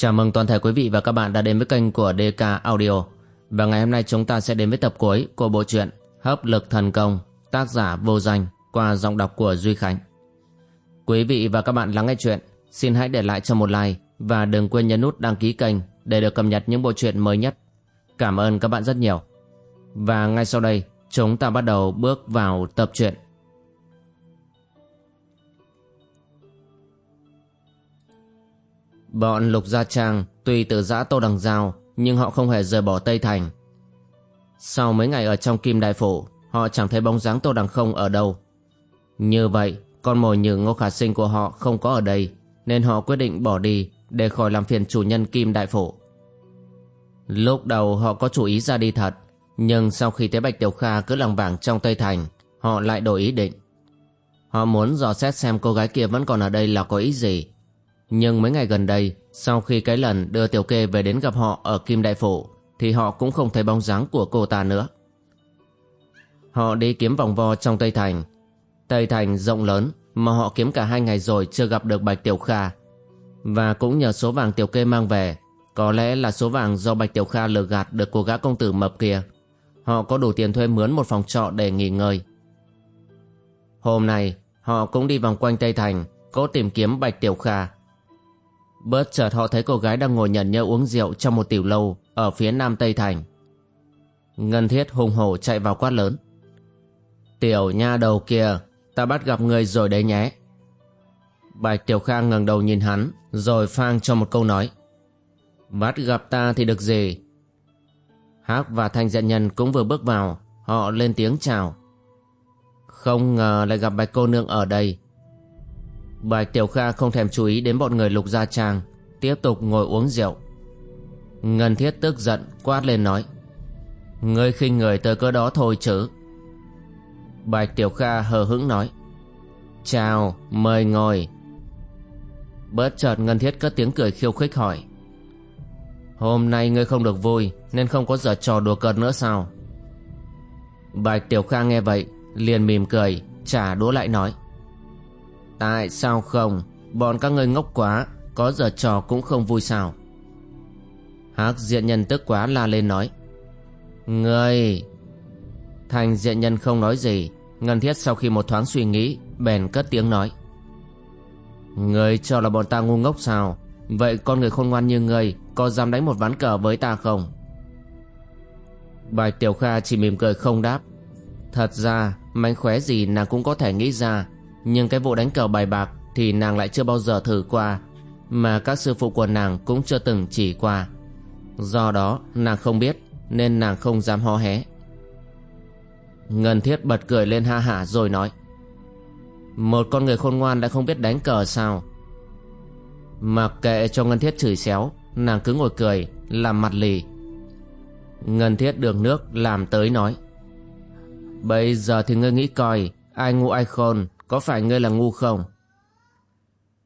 Chào mừng toàn thể quý vị và các bạn đã đến với kênh của DK Audio. Và ngày hôm nay chúng ta sẽ đến với tập cuối của bộ truyện Hấp lực thần công, tác giả vô danh qua giọng đọc của Duy Khánh. Quý vị và các bạn lắng nghe chuyện, xin hãy để lại cho một like và đừng quên nhấn nút đăng ký kênh để được cập nhật những bộ truyện mới nhất. Cảm ơn các bạn rất nhiều. Và ngay sau đây, chúng ta bắt đầu bước vào tập truyện. Bọn Lục Gia Trang tuy từ giã Tô Đằng Giao nhưng họ không hề rời bỏ Tây Thành. Sau mấy ngày ở trong Kim Đại Phủ, họ chẳng thấy bóng dáng Tô Đằng không ở đâu. Như vậy, con mồi như Ngô Khả Sinh của họ không có ở đây, nên họ quyết định bỏ đi để khỏi làm phiền chủ nhân Kim Đại Phủ. Lúc đầu họ có chủ ý ra đi thật, nhưng sau khi thấy Bạch Tiểu Kha cứ lằng vảng trong Tây Thành, họ lại đổi ý định. Họ muốn dò xét xem cô gái kia vẫn còn ở đây là có ý gì. Nhưng mấy ngày gần đây, sau khi cái lần đưa Tiểu Kê về đến gặp họ ở Kim Đại Phủ, thì họ cũng không thấy bóng dáng của cô ta nữa. Họ đi kiếm vòng vo trong Tây Thành. Tây Thành rộng lớn mà họ kiếm cả hai ngày rồi chưa gặp được Bạch Tiểu Kha. Và cũng nhờ số vàng Tiểu Kê mang về, có lẽ là số vàng do Bạch Tiểu Kha lừa gạt được cô gã công tử mập kia. Họ có đủ tiền thuê mướn một phòng trọ để nghỉ ngơi. Hôm nay, họ cũng đi vòng quanh Tây Thành, cố tìm kiếm Bạch Tiểu Kha. Bớt chợt họ thấy cô gái đang ngồi nhận nhơ uống rượu trong một tiểu lâu ở phía nam Tây Thành. Ngân Thiết hùng hổ chạy vào quát lớn. Tiểu nha đầu kia, ta bắt gặp người rồi đấy nhé. Bạch Tiểu Khang ngẩng đầu nhìn hắn, rồi phang cho một câu nói. Bắt gặp ta thì được gì? Hắc và Thanh Diện Nhân cũng vừa bước vào, họ lên tiếng chào. Không ngờ lại gặp Bạch cô nương ở đây. Bạch Tiểu Kha không thèm chú ý đến bọn người lục gia trang, tiếp tục ngồi uống rượu. Ngân Thiết tức giận quát lên nói. Ngươi khinh người tới cỡ đó thôi chứ. Bạch Tiểu Kha hờ hững nói. Chào, mời ngồi. Bớt chợt Ngân Thiết cất tiếng cười khiêu khích hỏi. Hôm nay ngươi không được vui nên không có giờ trò đùa cợt nữa sao? Bạch Tiểu Kha nghe vậy, liền mỉm cười, trả đũa lại nói. Tại sao không? Bọn các ngươi ngốc quá, có giờ trò cũng không vui sao? Hắc diện nhân tức quá la lên nói. Ngươi! Thành diện nhân không nói gì, Ngân Thiết sau khi một thoáng suy nghĩ, bèn cất tiếng nói. Ngươi cho là bọn ta ngu ngốc sao? Vậy con người khôn ngoan như ngươi có dám đánh một ván cờ với ta không? Bạch Tiểu Kha chỉ mỉm cười không đáp. Thật ra, mánh khóe gì nàng cũng có thể nghĩ ra, nhưng cái vụ đánh cờ bài bạc thì nàng lại chưa bao giờ thử qua, mà các sư phụ của nàng cũng chưa từng chỉ qua. Do đó, nàng không biết, nên nàng không dám hó hé. Ngân Thiết bật cười lên ha hả rồi nói. Một con người khôn ngoan đã không biết đánh cờ sao? Mặc kệ cho Ngân Thiết chửi xéo, nàng cứ ngồi cười, làm mặt lì. Ngân Thiết đường nước làm tới nói. Bây giờ thì ngươi nghĩ coi, ai ngu ai khôn, có phải ngươi là ngu không?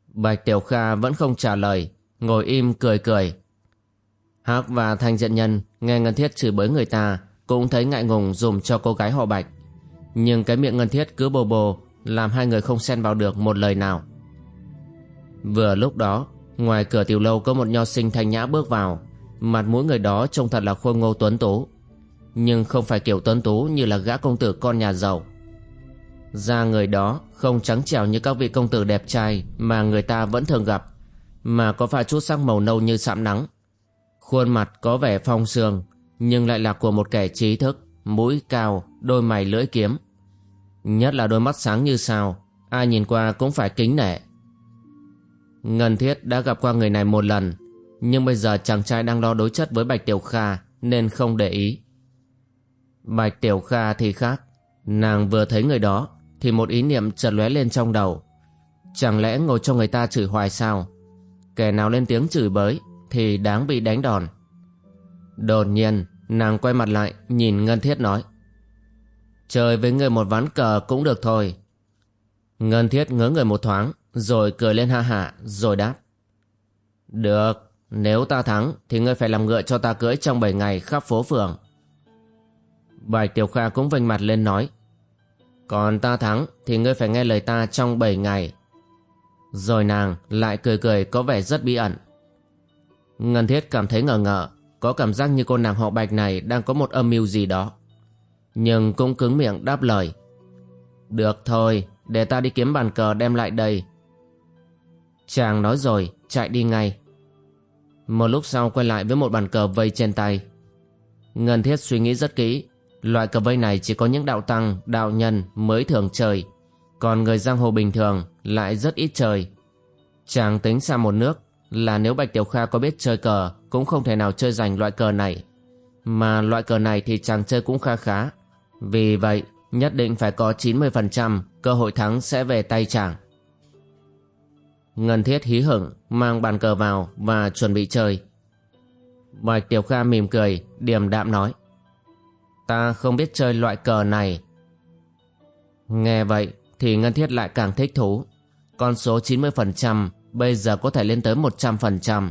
Bạch Tiểu Kha vẫn không trả lời, ngồi im cười cười. Hắc và Thanh Diện Nhân nghe Ngân Thiết chửi bới người ta, cũng thấy ngại ngùng dùm cho cô gái họ Bạch. Nhưng cái miệng Ngân Thiết cứ bồ bồ, làm hai người không xen vào được một lời nào. Vừa lúc đó, ngoài cửa tiểu lâu có một nho sinh thanh nhã bước vào, mặt mũi người đó trông thật là khôi ngô tuấn tú. Nhưng không phải kiểu tuấn tú như là gã công tử con nhà giàu. Da người đó không trắng trẻo như các vị công tử đẹp trai mà người ta vẫn thường gặp, mà có pha chút sắc màu nâu như sạm nắng. Khuôn mặt có vẻ phong sương, nhưng lại là của một kẻ trí thức, mũi cao, đôi mày lưỡi kiếm. Nhất là đôi mắt sáng như sao, ai nhìn qua cũng phải kính nể. Ngân Thiết đã gặp qua người này một lần, nhưng bây giờ chàng trai đang lo đối chất với Bạch Tiểu Kha nên không để ý. Bạch Tiểu Kha thì khác, nàng vừa thấy người đó thì một ý niệm chợt lóe lên trong đầu. Chẳng lẽ ngồi cho người ta chửi hoài sao? Kẻ nào lên tiếng chửi bới thì đáng bị đánh đòn. Đột nhiên, nàng quay mặt lại nhìn Ngân Thiết nói. Chơi với người một ván cờ cũng được thôi. Ngân Thiết ngớ người một thoáng, rồi cười lên ha hả, rồi đáp. Được, nếu ta thắng thì ngươi phải làm ngựa cho ta cưỡi trong 7 ngày khắp phố phường. Bạch Tiểu Kha cũng vênh mặt lên nói. Còn ta thắng thì ngươi phải nghe lời ta trong 7 ngày. Rồi nàng lại cười cười có vẻ rất bí ẩn. Ngân Thiết cảm thấy ngờ ngợ, có cảm giác như cô nàng họ Bạch này đang có một âm mưu gì đó. Nhưng cũng cứng miệng đáp lời. Được thôi, để ta đi kiếm bàn cờ đem lại đây. Chàng nói rồi, chạy đi ngay. Một lúc sau quay lại với một bàn cờ vây trên tay. Ngân Thiết suy nghĩ rất kỹ. Loại cờ vây này chỉ có những đạo tăng, đạo nhân mới thường chơi. Còn người giang hồ bình thường lại rất ít chơi. Chàng tính sang một nước là nếu Bạch Tiểu Kha có biết chơi cờ cũng không thể nào chơi giành loại cờ này. Mà loại cờ này thì chàng chơi cũng kha khá. Vì vậy, nhất định phải có 90% cơ hội thắng sẽ về tay chàng. Ngân Thiết hí hửng mang bàn cờ vào và chuẩn bị chơi. Bạch Tiểu Kha mỉm cười, điềm đạm nói. Ta không biết chơi loại cờ này. Nghe vậy thì Ngân Thiết lại càng thích thú. Con số 90% bây giờ có thể lên tới 100%.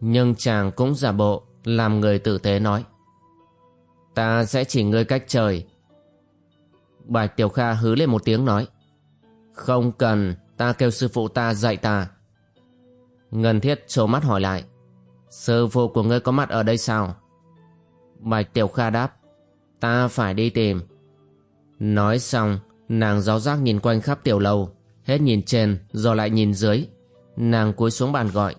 Nhưng chàng cũng giả bộ làm người tử tế nói. Ta sẽ chỉ ngươi cách chơi. Bạch Tiểu Kha hứ lên một tiếng nói. Không cần, ta kêu sư phụ ta dạy ta. Ngân Thiết trố mắt hỏi lại. Sư phụ của ngươi có mặt ở đây sao? Bạch Tiểu Kha đáp. Ta phải đi tìm. Nói xong, nàng giáo giác nhìn quanh khắp tiểu lâu. Hết nhìn trên, rồi lại nhìn dưới. Nàng cúi xuống bàn gọi.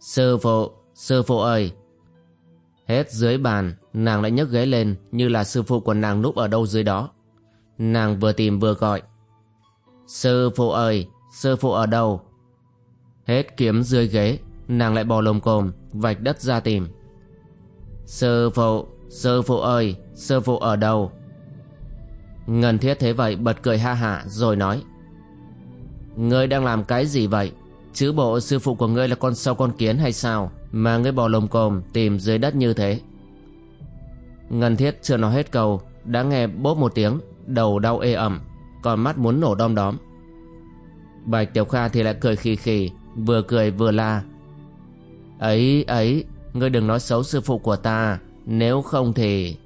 Sư phụ, sư phụ ơi! Hết dưới bàn, nàng lại nhấc ghế lên như là sư phụ của nàng núp ở đâu dưới đó. Nàng vừa tìm vừa gọi. Sư phụ ơi, sư phụ ở đâu? Hết kiếm dưới ghế, nàng lại bò lồm cồm, vạch đất ra tìm. Sư phụ, sư phụ ơi, sư phụ ở đâu? Ngân thiết thế vậy bật cười ha hả rồi nói. Ngươi đang làm cái gì vậy? Chứ bộ sư phụ của ngươi là con sâu con kiến hay sao Mà ngươi bò lồng cồm tìm dưới đất như thế Ngân thiết chưa nói hết câu Đã nghe bốp một tiếng Đầu đau ê ẩm Còn mắt muốn nổ đom đóm Bạch Tiểu Kha thì lại cười khì khì Vừa cười vừa la Ấy ấy Ngươi đừng nói xấu sư phụ của ta nếu không thì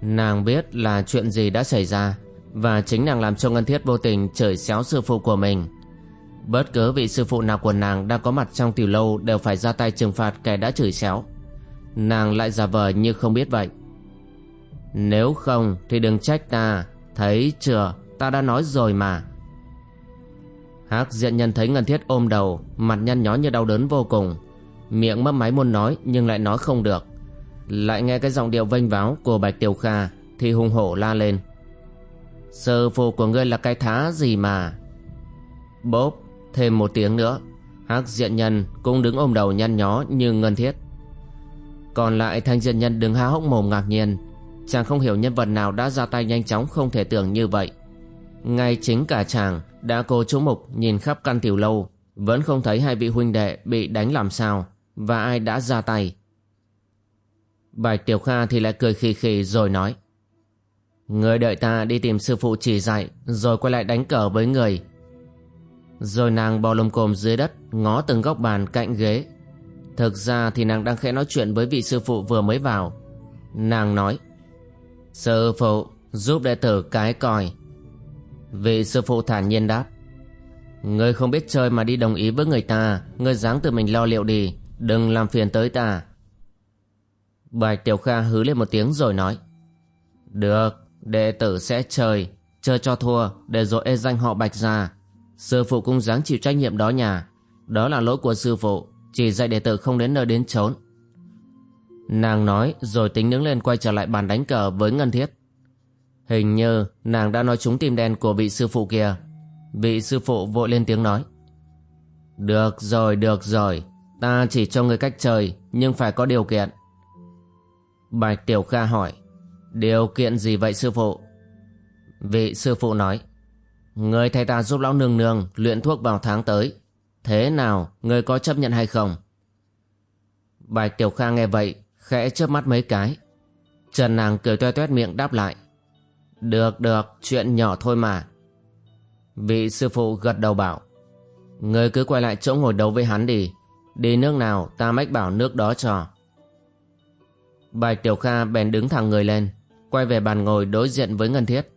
Nàng biết là chuyện gì đã xảy ra Và chính nàng làm cho Ngân Thiết vô tình chửi xéo sư phụ của mình Bất cứ vị sư phụ nào của nàng đang có mặt trong tiểu lâu đều phải ra tay trừng phạt kẻ đã chửi xéo. Nàng lại giả vờ như không biết vậy. Nếu không thì đừng trách ta, thấy chưa, ta đã nói rồi mà. Hắc diện nhân thấy Ngân Thiết ôm đầu, mặt nhăn nhó như đau đớn vô cùng. Miệng mấp máy muốn nói nhưng lại nói không được. Lại nghe cái giọng điệu vênh váo của Bạch Tiểu Kha thì hùng hổ la lên. Sư phụ của ngươi là cái thá gì mà? Bốp, Thêm một tiếng nữa. Hắc diện nhân cũng đứng ôm đầu nhăn nhó như ngân thiết. Còn lại thanh diện nhân đứng há hốc mồm ngạc nhiên. Chàng không hiểu nhân vật nào đã ra tay nhanh chóng không thể tưởng như vậy. Ngay chính cả chàng đã cố chú mục nhìn khắp căn tiểu lâu, Vẫn không thấy hai vị huynh đệ bị đánh làm sao Và ai đã ra tay. Bạch Tiểu Kha thì lại cười khì khì rồi nói. Người đợi ta đi tìm sư phụ chỉ dạy, Rồi quay lại đánh cờ với người. Rồi nàng bò lồm cồm dưới đất, Ngó từng góc bàn cạnh ghế. Thực ra thì nàng đang khẽ nói chuyện với vị sư phụ vừa mới vào. Nàng nói, Sư phụ, giúp đệ tử cái còi. Vị sư phụ thản nhiên đáp, Ngươi không biết chơi mà đi đồng ý với người ta, Ngươi dáng tự mình lo liệu đi, Đừng làm phiền tới ta. Bạch Tiểu Kha hứ lên một tiếng rồi nói Được Đệ tử sẽ chơi Chơi cho thua Để rồi ê danh họ Bạch ra. Sư phụ cũng dáng chịu trách nhiệm đó nhà. Đó là lỗi của sư phụ Chỉ dạy đệ tử không đến nơi đến chốn. Nàng nói rồi tính đứng lên quay trở lại bàn đánh cờ với Ngân Thiết. Hình như nàng đã nói trúng tim đen của vị sư phụ kia. Vị sư phụ vội lên tiếng nói Được rồi, được rồi Ta chỉ cho người cách chơi Nhưng phải có điều kiện. Bạch Tiểu Kha hỏi Điều kiện gì vậy sư phụ Vị sư phụ nói Người thầy ta giúp lão nương nương luyện thuốc vào tháng tới. Thế nào, người có chấp nhận hay không? Bạch Tiểu Kha nghe vậy, khẽ chớp mắt mấy cái. Trần nàng cười toe toét miệng đáp lại. Được, được, chuyện nhỏ thôi mà. Vị sư phụ gật đầu bảo. Người cứ quay lại chỗ ngồi đấu với hắn đi. Đi nước nào ta mách bảo nước đó cho. Bạch Tiểu Kha bèn đứng thẳng người lên, quay về bàn ngồi đối diện với Ngân Thiết.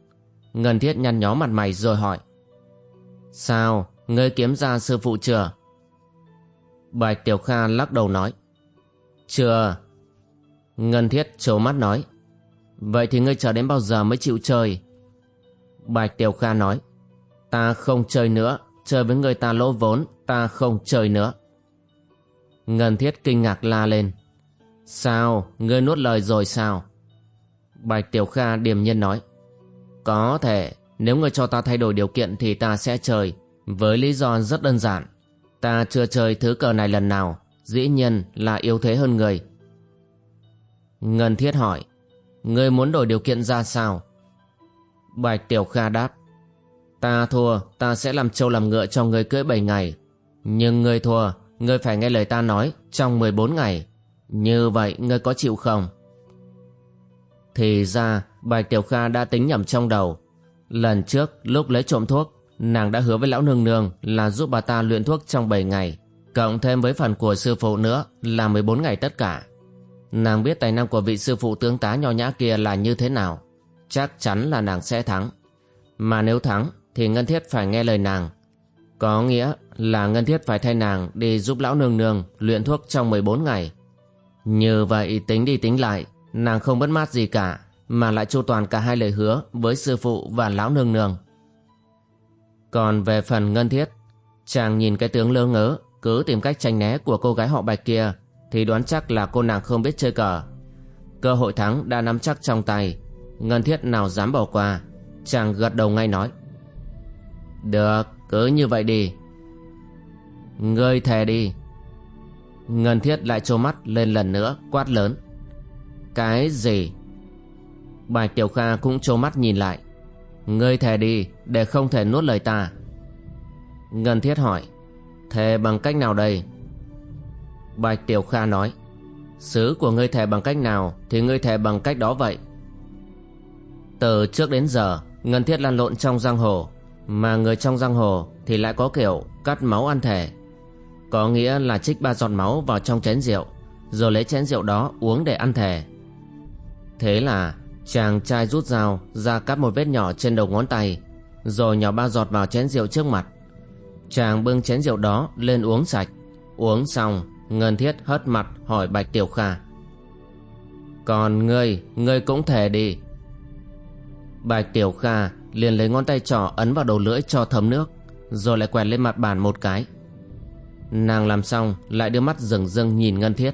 Ngân thiết nhăn nhó mặt mày rồi hỏi Sao, ngươi kiếm ra sư phụ chưa? Bạch Tiểu Kha lắc đầu nói. Chưa. Ngân Thiết trố mắt nói. Vậy thì ngươi chờ đến bao giờ mới chịu chơi? Bạch Tiểu Kha nói. Ta không chơi nữa, chơi với người ta lỗ vốn, ta không chơi nữa. Ngân Thiết kinh ngạc la lên. Sao, ngươi nuốt lời rồi sao? Bạch Tiểu Kha điềm nhiên nói. Có thể, nếu ngươi cho ta thay đổi điều kiện thì ta sẽ chơi, với lý do rất đơn giản. Ta chưa chơi thứ cờ này lần nào, dĩ nhiên là yếu thế hơn người. Ngân Thiết hỏi, ngươi muốn đổi điều kiện ra sao? Bạch Tiểu Kha đáp, ta thua, ta sẽ làm trâu làm ngựa cho ngươi cưỡi 7 ngày. Nhưng ngươi thua, ngươi phải nghe lời ta nói trong 14 ngày. Như vậy ngươi có chịu không? Thì ra, Bạch Tiểu Kha đã tính nhầm trong đầu. Lần trước, lúc lấy trộm thuốc, nàng đã hứa với lão nương nương là giúp bà ta luyện thuốc trong 7 ngày, cộng thêm với phần của sư phụ nữa là 14 ngày tất cả. Nàng biết tài năng của vị sư phụ tướng tá nho nhã kia là như thế nào, chắc chắn là nàng sẽ thắng. Mà nếu thắng thì Ngân Thiết phải nghe lời nàng. Có nghĩa là Ngân Thiết phải thay nàng đi giúp lão nương nương luyện thuốc trong 14 ngày. Như vậy tính đi tính lại, nàng không mất mát gì cả, mà lại chu toàn cả hai lời hứa với sư phụ và lão nương nương. Còn về phần ngân thiết, chàng nhìn cái tướng lơ ngớ, cứ tìm cách tranh né của cô gái họ bạch kia, thì đoán chắc là cô nàng không biết chơi cờ. Cơ hội thắng đã nắm chắc trong tay, ngân thiết nào dám bỏ qua, chàng gật đầu ngay nói. Được, cứ như vậy đi. Ngươi thề đi. Ngân thiết lại trố mắt lên lần nữa, quát lớn. Cái gì? Bạch Tiểu Kha cũng trố mắt nhìn lại. Ngươi thề đi để không thể nuốt lời ta Ngân Thiết hỏi Thề bằng cách nào đây Bạch Tiểu Kha nói Sứ của ngươi thề bằng cách nào Thì ngươi thề bằng cách đó vậy Từ trước đến giờ Ngân Thiết lan lộn trong giang hồ Mà người trong giang hồ Thì lại có kiểu cắt máu ăn thề. Có nghĩa là trích ba giọt máu vào trong chén rượu, Rồi lấy chén rượu đó uống để ăn thề. Thế là, Chàng trai rút dao ra cắt một vết nhỏ trên đầu ngón tay, Rồi nhỏ ba giọt vào chén rượu trước mặt. Chàng bưng chén rượu đó lên uống sạch. Uống xong, Ngân thiết hất mặt hỏi Bạch Tiểu Kha. Còn ngươi Ngươi cũng thề đi. Bạch Tiểu Kha liền lấy ngón tay trỏ ấn vào đầu lưỡi cho thấm nước, Rồi lại quẹt lên mặt bàn một cái. Nàng làm xong lại đưa mắt rừng rưng nhìn Ngân Thiết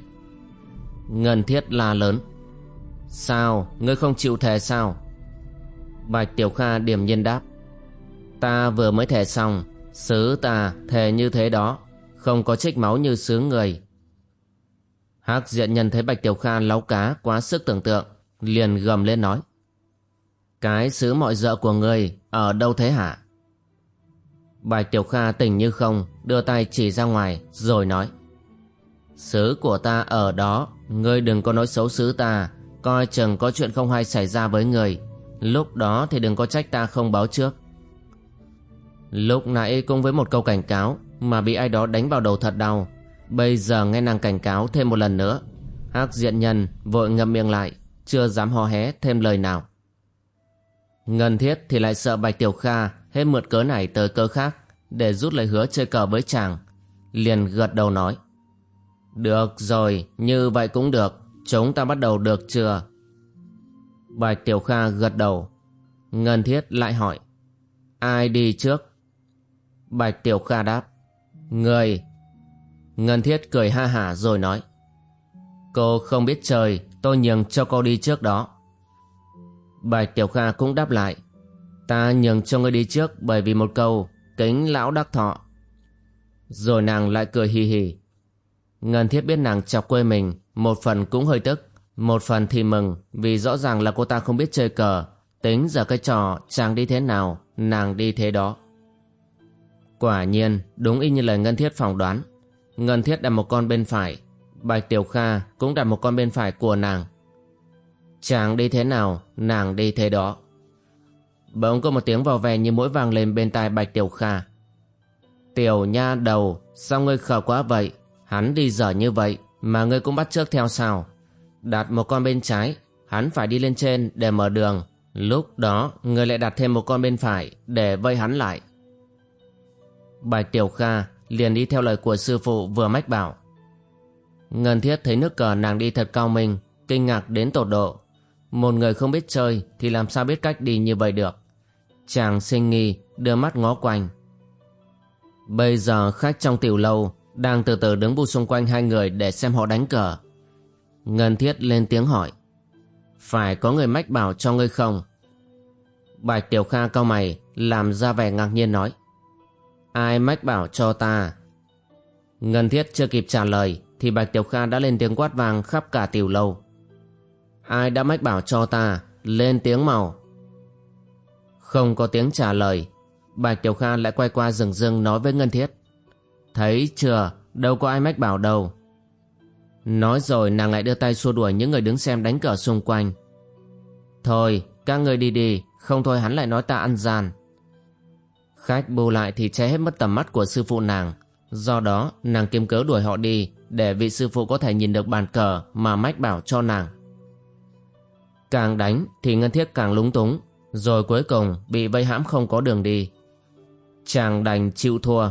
Ngân Thiết la lớn Sao, ngươi không chịu thề sao? Bạch Tiểu Kha điềm nhiên đáp. Ta vừa mới thề xong, sứ ta thề như thế đó, không có trích máu như sứ người. Hắc diện nhân thấy Bạch Tiểu Kha láu cá quá sức tưởng tượng, liền gầm lên nói. Cái sứ mọi dợ của ngươi ở đâu thế hả? Bạch Tiểu Kha tỉnh như không, đưa tay chỉ ra ngoài, rồi nói. Sứ của ta ở đó, ngươi đừng có nói xấu sứ ta, Coi chừng có chuyện không hay xảy ra với người. Lúc đó thì đừng có trách ta không báo trước. Lúc nãy cũng với một câu cảnh cáo Mà bị ai đó đánh vào đầu thật đau. Bây giờ nghe nàng cảnh cáo thêm một lần nữa. Hắc diện nhân vội ngậm miệng lại Chưa dám hò hé thêm lời nào. Ngân thiết thì lại sợ Bạch Tiểu Kha Hết mượt cớ này tới cớ khác Để rút lời hứa chơi cờ với chàng Liền gật đầu nói Được rồi, như vậy cũng được Chúng ta bắt đầu được chưa? Bạch Tiểu Kha gật đầu. Ngân Thiết lại hỏi. Ai đi trước? Bạch Tiểu Kha đáp. Người. Ngân Thiết cười ha hả rồi nói. Cô không biết trời tôi nhường cho cô đi trước đó. Bạch Tiểu Kha cũng đáp lại. Ta nhường cho ngươi đi trước bởi vì một câu kính lão đắc thọ. Rồi nàng lại cười hì hì. Ngân Thiết biết nàng chọc quê mình một phần cũng hơi tức, một phần thì mừng vì rõ ràng là cô ta không biết chơi cờ, tính giờ cái trò chàng đi thế nào, nàng đi thế đó. Quả nhiên, đúng y như lời Ngân Thiết phỏng đoán. Ngân Thiết đặt một con bên phải, Bạch Tiểu Kha cũng đặt một con bên phải của nàng. Chàng đi thế nào, nàng đi thế đó. Bỗng có một tiếng vào ve như mũi vàng lên bên tai Bạch Tiểu Kha. Tiểu nha đầu, sao ngươi khờ quá vậy? Hắn đi dở như vậy, mà ngươi cũng bắt trước theo sao Đặt một con bên trái Hắn phải đi lên trên để mở đường Lúc đó ngươi lại đặt thêm một con bên phải Để vây hắn lại Bạch Tiểu Kha liền đi theo lời của sư phụ vừa mách bảo. Ngân thiết thấy nước cờ nàng đi thật cao minh, kinh ngạc đến tột độ. Một người không biết chơi thì làm sao biết cách đi như vậy được. Chàng sinh nghi, đưa mắt ngó quanh. Bây giờ khách trong tiểu lâu đang từ từ đứng bu xung quanh hai người để xem họ đánh cờ. Ngân thiết lên tiếng hỏi. Phải có người mách bảo cho ngươi không? Bạch Tiểu Kha cao mày, làm ra vẻ ngạc nhiên nói. Ai mách bảo cho ta? Ngân thiết chưa kịp trả lời, thì Bạch Tiểu Kha đã lên tiếng quát vang khắp cả tiểu lâu. Ai đã mách bảo cho ta, lên tiếng màu. Không có tiếng trả lời, Bạch Tiểu Kha lại quay qua rừng rừng nói với Ngân Thiết. Thấy chưa, đâu có ai mách bảo đâu. Nói rồi nàng lại đưa tay xua đuổi những người đứng xem đánh cờ xung quanh. Thôi, các người đi đi, không thôi hắn lại nói ta ăn gian. Khách bù lại thì che hết mất tầm mắt của sư phụ nàng. Do đó, nàng kiếm cớ đuổi họ đi để vị sư phụ có thể nhìn được bàn cờ mà mách bảo cho nàng. Càng đánh thì Ngân Thiết càng lúng túng, rồi cuối cùng bị vây hãm không có đường đi. Chàng đành chịu thua.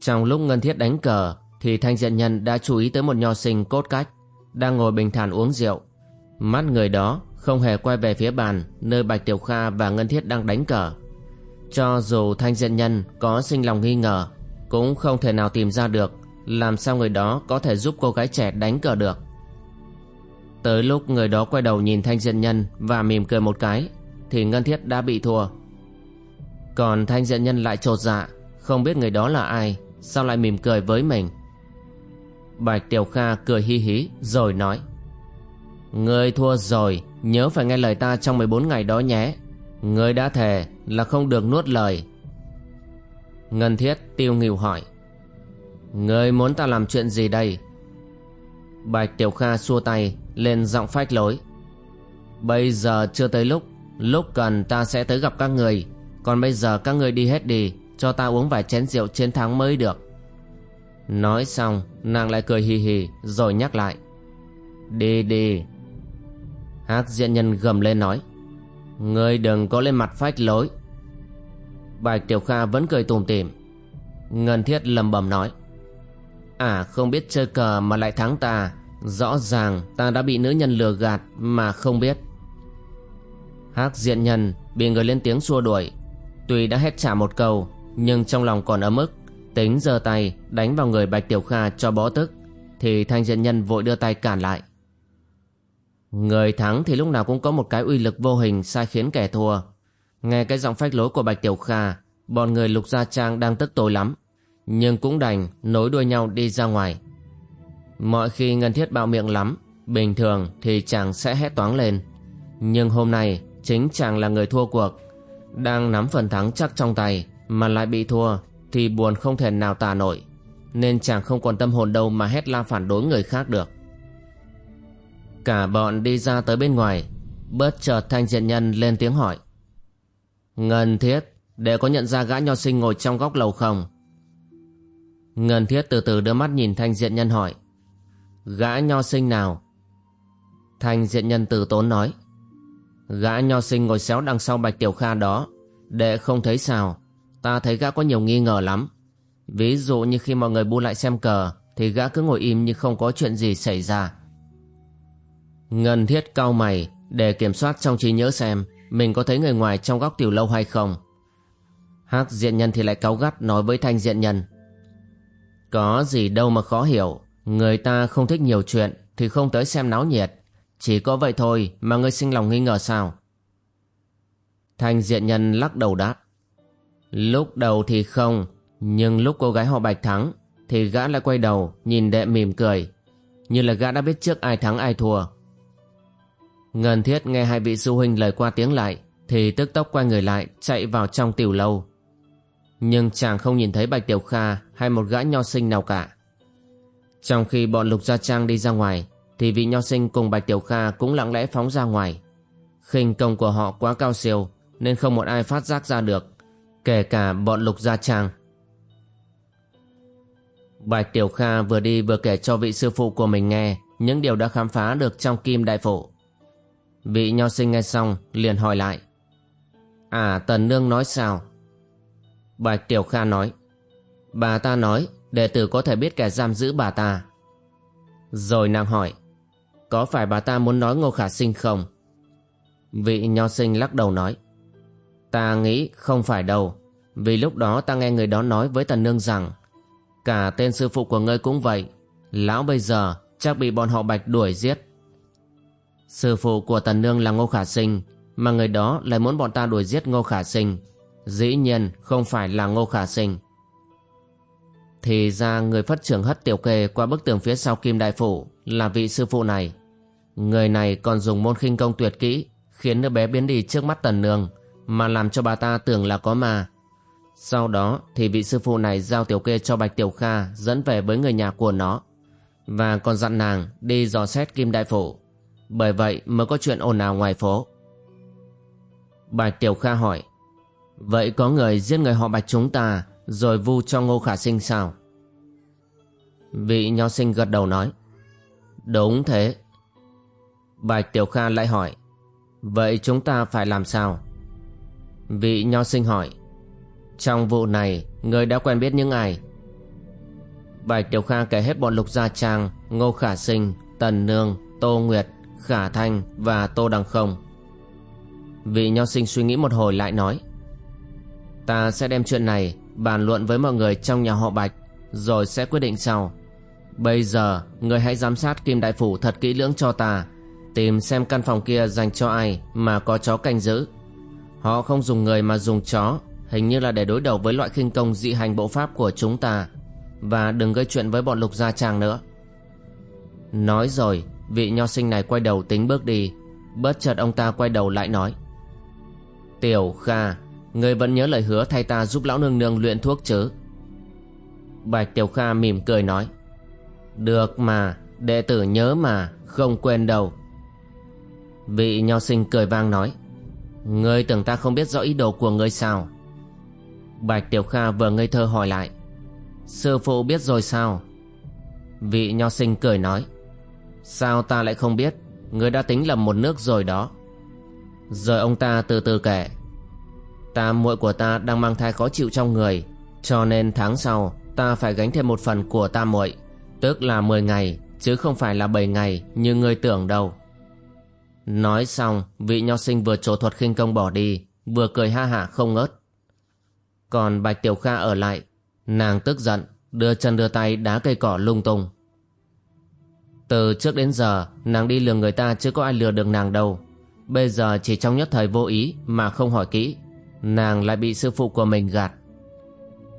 Trong lúc Ngân Thiết đánh cờ, thì Thanh Diện Nhân đã chú ý tới một nho sinh cốt cách, đang ngồi bình thản uống rượu. Mắt người đó không hề quay về phía bàn nơi Bạch Tiểu Kha và Ngân Thiết đang đánh cờ. Cho dù Thanh Diện Nhân có sinh lòng nghi ngờ, cũng không thể nào tìm ra được làm sao người đó có thể giúp cô gái trẻ đánh cờ được. Tới lúc người đó quay đầu nhìn Thanh Diện Nhân và mỉm cười một cái thì Ngân Thiết đã bị thua. Còn Thanh Diện Nhân lại trột dạ không biết người đó là ai, sao lại mỉm cười với mình. Bạch Tiểu Kha cười hi hí, rồi nói, Ngươi thua rồi, Nhớ phải nghe lời ta trong 14 ngày đó nhé Ngươi đã thề là không được nuốt lời Ngân Thiết tiêu nghỉu hỏi, Ngươi muốn ta làm chuyện gì đây Bạch Tiểu Kha xua tay, Lên giọng phách lối, Bây giờ chưa tới lúc Lúc cần ta sẽ tới gặp các người. Còn bây giờ các người đi hết đi, Cho ta uống vài chén rượu chiến thắng mới được. Nói xong, Nàng lại cười hì hì, Rồi nhắc lại. Đi đi. Hát diện nhân gầm lên nói. Ngươi đừng có lên mặt phách lối. Bạch Tiểu Kha vẫn cười tùm tìm. Ngân Thiết lầm bầm nói. À không biết chơi cờ mà lại thắng ta. Rõ ràng ta đã bị nữ nhân lừa gạt Mà không biết. Hắc diện nhân Bị người lên tiếng xua đuổi. Tuy đã hết trả một câu, Nhưng trong lòng còn ấm ức, Tính giơ tay đánh vào người Bạch Tiểu Kha cho bó tức, Thì thanh diện nhân vội đưa tay cản lại. Người thắng thì lúc nào cũng có một cái uy lực vô hình sai khiến kẻ thua. Nghe cái giọng phách lối của Bạch Tiểu Kha, Bọn người lục gia trang đang tức tối lắm, Nhưng cũng đành nối đuôi nhau đi ra ngoài. Mọi khi Ngân Thiết bạo miệng lắm, Bình thường thì chàng sẽ hét toáng lên. Nhưng hôm nay chính chàng là người thua cuộc. Đang nắm phần thắng chắc trong tay, Mà lại bị thua, thì buồn không thể nào tả nổi. Nên chàng không còn tâm hồn đâu mà hét la phản đối người khác được. Cả bọn đi ra tới bên ngoài bớt chợt thanh diện nhân lên tiếng hỏi. Ngân thiết, để có nhận ra gã nho sinh ngồi trong góc lầu không? Ngân thiết từ từ đưa mắt nhìn thanh diện nhân hỏi. Gã nho sinh nào? Thanh diện nhân từ tốn nói gã nho sinh ngồi xéo đằng sau bạch tiểu kha đó. Đệ không thấy sao. Ta thấy gã có nhiều nghi ngờ lắm. Ví dụ như khi mọi người bu lại xem cờ, Thì gã cứ ngồi im như không có chuyện gì xảy ra. Ngân thiết cao mày, Để kiểm soát trong trí nhớ xem, Mình có thấy người ngoài trong góc tiểu lâu hay không. Hắc diện nhân thì lại cáu gắt Nói với thanh diện nhân. Có gì đâu mà khó hiểu, Người ta không thích nhiều chuyện, Thì không tới xem náo nhiệt. Chỉ có vậy thôi mà ngươi sinh lòng nghi ngờ sao Thanh diện nhân lắc đầu đáp Lúc đầu thì không, nhưng lúc cô gái họ Bạch thắng, thì gã lại quay đầu nhìn đệ mỉm cười, như là gã đã biết trước ai thắng ai thua. Ngân thiết nghe hai vị sư huynh lời qua tiếng lại, thì tức tốc quay người lại chạy vào trong tiểu lâu. Nhưng chàng không nhìn thấy Bạch Tiểu Kha hay một gã nho sinh nào cả. Trong khi bọn Lục Gia Trang đi ra ngoài, thì vị nho sinh cùng Bạch Tiểu Kha cũng lặng lẽ phóng ra ngoài. khinh công của họ quá cao siêu, nên không một ai phát giác ra được, kể cả bọn lục gia trang. Bạch Tiểu Kha vừa đi vừa kể cho vị sư phụ của mình nghe những điều đã khám phá được trong kim đại phổ. Vị nho sinh nghe xong liền hỏi lại. À Tần Nương nói sao? Bạch Tiểu Kha nói. Bà ta nói đệ tử có thể biết kẻ giam giữ bà ta. Rồi nàng hỏi có phải bà ta muốn nói Ngô Khả Sinh không? Vị nho sinh lắc đầu nói. Ta nghĩ không phải đâu. Vì lúc đó ta nghe người đó nói với Tần Nương rằng, Cả tên sư phụ của ngươi cũng vậy. Lão bây giờ chắc bị bọn họ bạch đuổi giết. Sư phụ của Tần Nương là Ngô Khả Sinh, Mà người đó lại muốn bọn ta đuổi giết Ngô Khả Sinh. Dĩ nhiên không phải là Ngô Khả Sinh. Thì ra người phát trưởng hất tiểu kê qua bức tường phía sau Kim Đại Phủ Là vị sư phụ này. Người này còn dùng môn khinh công tuyệt kỹ, Khiến đứa bé biến đi trước mắt Tần Nương, Mà làm cho bà ta tưởng là có ma. Sau đó thì vị sư phụ này giao tiểu kê cho Bạch Tiểu Kha Dẫn về với người nhà của nó, Và còn dặn nàng đi dò xét Kim Đại Phủ Bởi vậy mới có chuyện ồn ào ngoài phố. Bạch Tiểu Kha hỏi, Vậy có người giết người họ Bạch chúng ta Rồi vu cho Ngô Khả Sinh sao? Vị nho sinh gật đầu nói, Đúng thế Bạch Tiểu Kha lại hỏi, Vậy chúng ta phải làm sao? Vị nho sinh hỏi, Trong vụ này, Người đã quen biết những ai? Bạch Tiểu Kha kể hết bọn Lục Gia Trang, Ngô Khả Sinh, Tần Nương, Tô Nguyệt, Khả Thanh và Tô Đằng Không. Vị nho sinh suy nghĩ một hồi lại nói, Ta sẽ đem chuyện này bàn luận với mọi người trong nhà họ Bạch, Rồi sẽ quyết định sau. Bây giờ, người hãy giám sát Kim Đại Phủ thật kỹ lưỡng cho ta Tìm xem căn phòng kia dành cho ai mà có chó canh giữ. Họ không dùng người mà dùng chó, Hình như là để đối đầu với loại khinh công dị hành bộ pháp của chúng ta. Và đừng gây chuyện với bọn lục gia trang nữa. Nói rồi, Vị nho sinh này quay đầu tính bước đi. Bất chợt ông ta quay đầu lại nói. Tiểu Kha, Người vẫn nhớ lời hứa thay ta giúp lão nương nương luyện thuốc chứ? Bạch Tiểu Kha mỉm cười nói. Được mà, Đệ tử nhớ mà, Không quên đâu. Vị nho sinh cười vang nói, Ngươi tưởng ta không biết rõ ý đồ của ngươi sao? Bạch Tiểu Kha vừa ngây thơ hỏi lại, Sư phụ biết rồi sao? Vị nho sinh cười nói, Sao ta lại không biết? Ngươi đã tính lầm một nước rồi đó. Rồi ông ta từ từ kể, Ta, muội của ta đang mang thai khó chịu trong người, Cho nên tháng sau Ta phải gánh thêm một phần của ta muội, Tức là 10 ngày, Chứ không phải là 7 ngày như ngươi tưởng đâu. Nói xong, Vị nho sinh vừa trổ thuật khinh công bỏ đi, Vừa cười ha hả không ngớt. Còn Bạch Tiểu Kha ở lại, Nàng tức giận, Đưa chân đưa tay đá cây cỏ lung tung. Từ trước đến giờ, Nàng đi lừa người ta chưa có ai lừa được nàng đâu. Bây giờ chỉ trong nhất thời vô ý Mà không hỏi kỹ, Nàng lại bị sư phụ của mình gạt.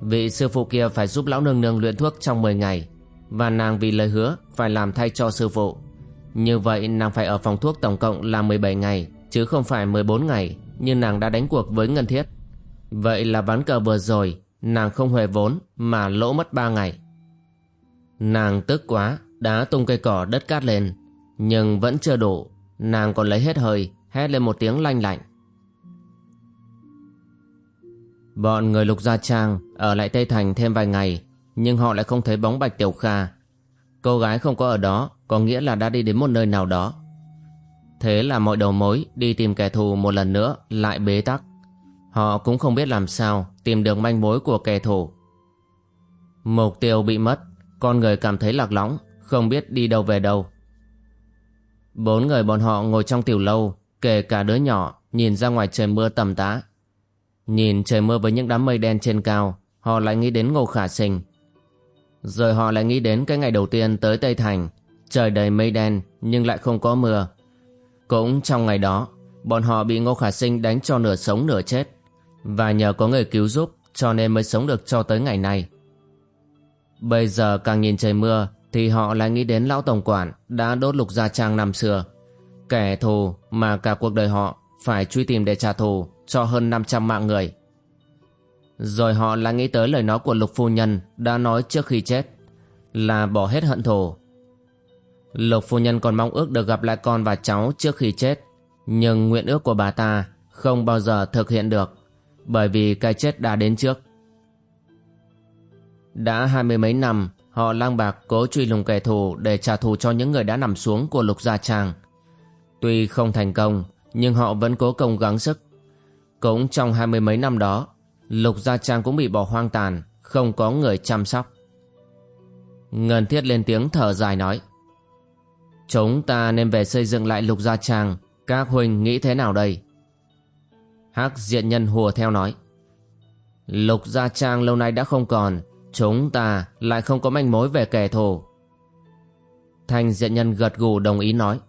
Vị sư phụ kia phải giúp lão nương nương luyện thuốc trong 10 ngày, Và nàng vì lời hứa Phải làm thay cho sư phụ. Như vậy, nàng phải ở phòng thuốc tổng cộng là 17 ngày, Chứ không phải 14 ngày, Như nàng đã đánh cuộc với Ngân Thiết. Vậy là ván cờ vừa rồi, Nàng không huề vốn Mà lỗ mất 3 ngày. Nàng tức quá Đá tung cây cỏ đất cát lên, Nhưng vẫn chưa đủ. Nàng còn lấy hết hơi, Hét lên một tiếng lanh lạnh. Bọn người lục gia trang ở lại Tây Thành thêm vài ngày, nhưng họ lại không thấy bóng Bạch Tiểu Kha. Cô gái không có ở đó có nghĩa là đã đi đến một nơi nào đó. Thế là mọi đầu mối đi tìm kẻ thù một lần nữa lại bế tắc. Họ cũng không biết làm sao tìm được manh mối của kẻ thù. Mục tiêu bị mất, con người cảm thấy lạc lõng, không biết đi đâu về đâu. Bốn người bọn họ ngồi trong tiểu lâu, kể cả đứa nhỏ, nhìn ra ngoài trời mưa tầm tã. Nhìn trời mưa với những đám mây đen trên cao, họ lại nghĩ đến Ngô Khả Sinh. Rồi họ lại nghĩ đến cái ngày đầu tiên tới Tây Thành, trời đầy mây đen nhưng lại không có mưa. Cũng trong ngày đó, bọn họ bị Ngô Khả Sinh đánh cho nửa sống nửa chết, và nhờ có người cứu giúp cho nên mới sống được cho tới ngày nay. Bây giờ càng nhìn trời mưa thì họ lại nghĩ đến lão tổng quản đã đốt lục gia trang năm xưa. Kẻ thù mà cả cuộc đời họ phải truy tìm để trả thù cho hơn 500 mạng người. Rồi họ lại nghĩ tới lời nói của Lục Phu Nhân đã nói trước khi chết là bỏ hết hận thù. Lục Phu Nhân còn mong ước được gặp lại con và cháu trước khi chết nhưng nguyện ước của bà ta không bao giờ thực hiện được bởi vì cái chết đã đến trước. Đã hai mươi mấy năm họ lang bạc cố truy lùng kẻ thù để trả thù cho những người đã nằm xuống của Lục Gia Trang. Tuy không thành công nhưng họ vẫn cố công gắng sức cũng trong hai mươi mấy năm đó, Lục Gia Trang cũng bị bỏ hoang tàn, không có người chăm sóc. Ngân Thiết lên tiếng thở dài nói. Chúng ta nên về xây dựng lại lục gia trang, các huynh nghĩ thế nào đây? Hắc diện nhân hùa theo nói. Lục gia trang lâu nay đã không còn, chúng ta lại không có manh mối về kẻ thù. Thanh diện nhân gật gù đồng ý nói.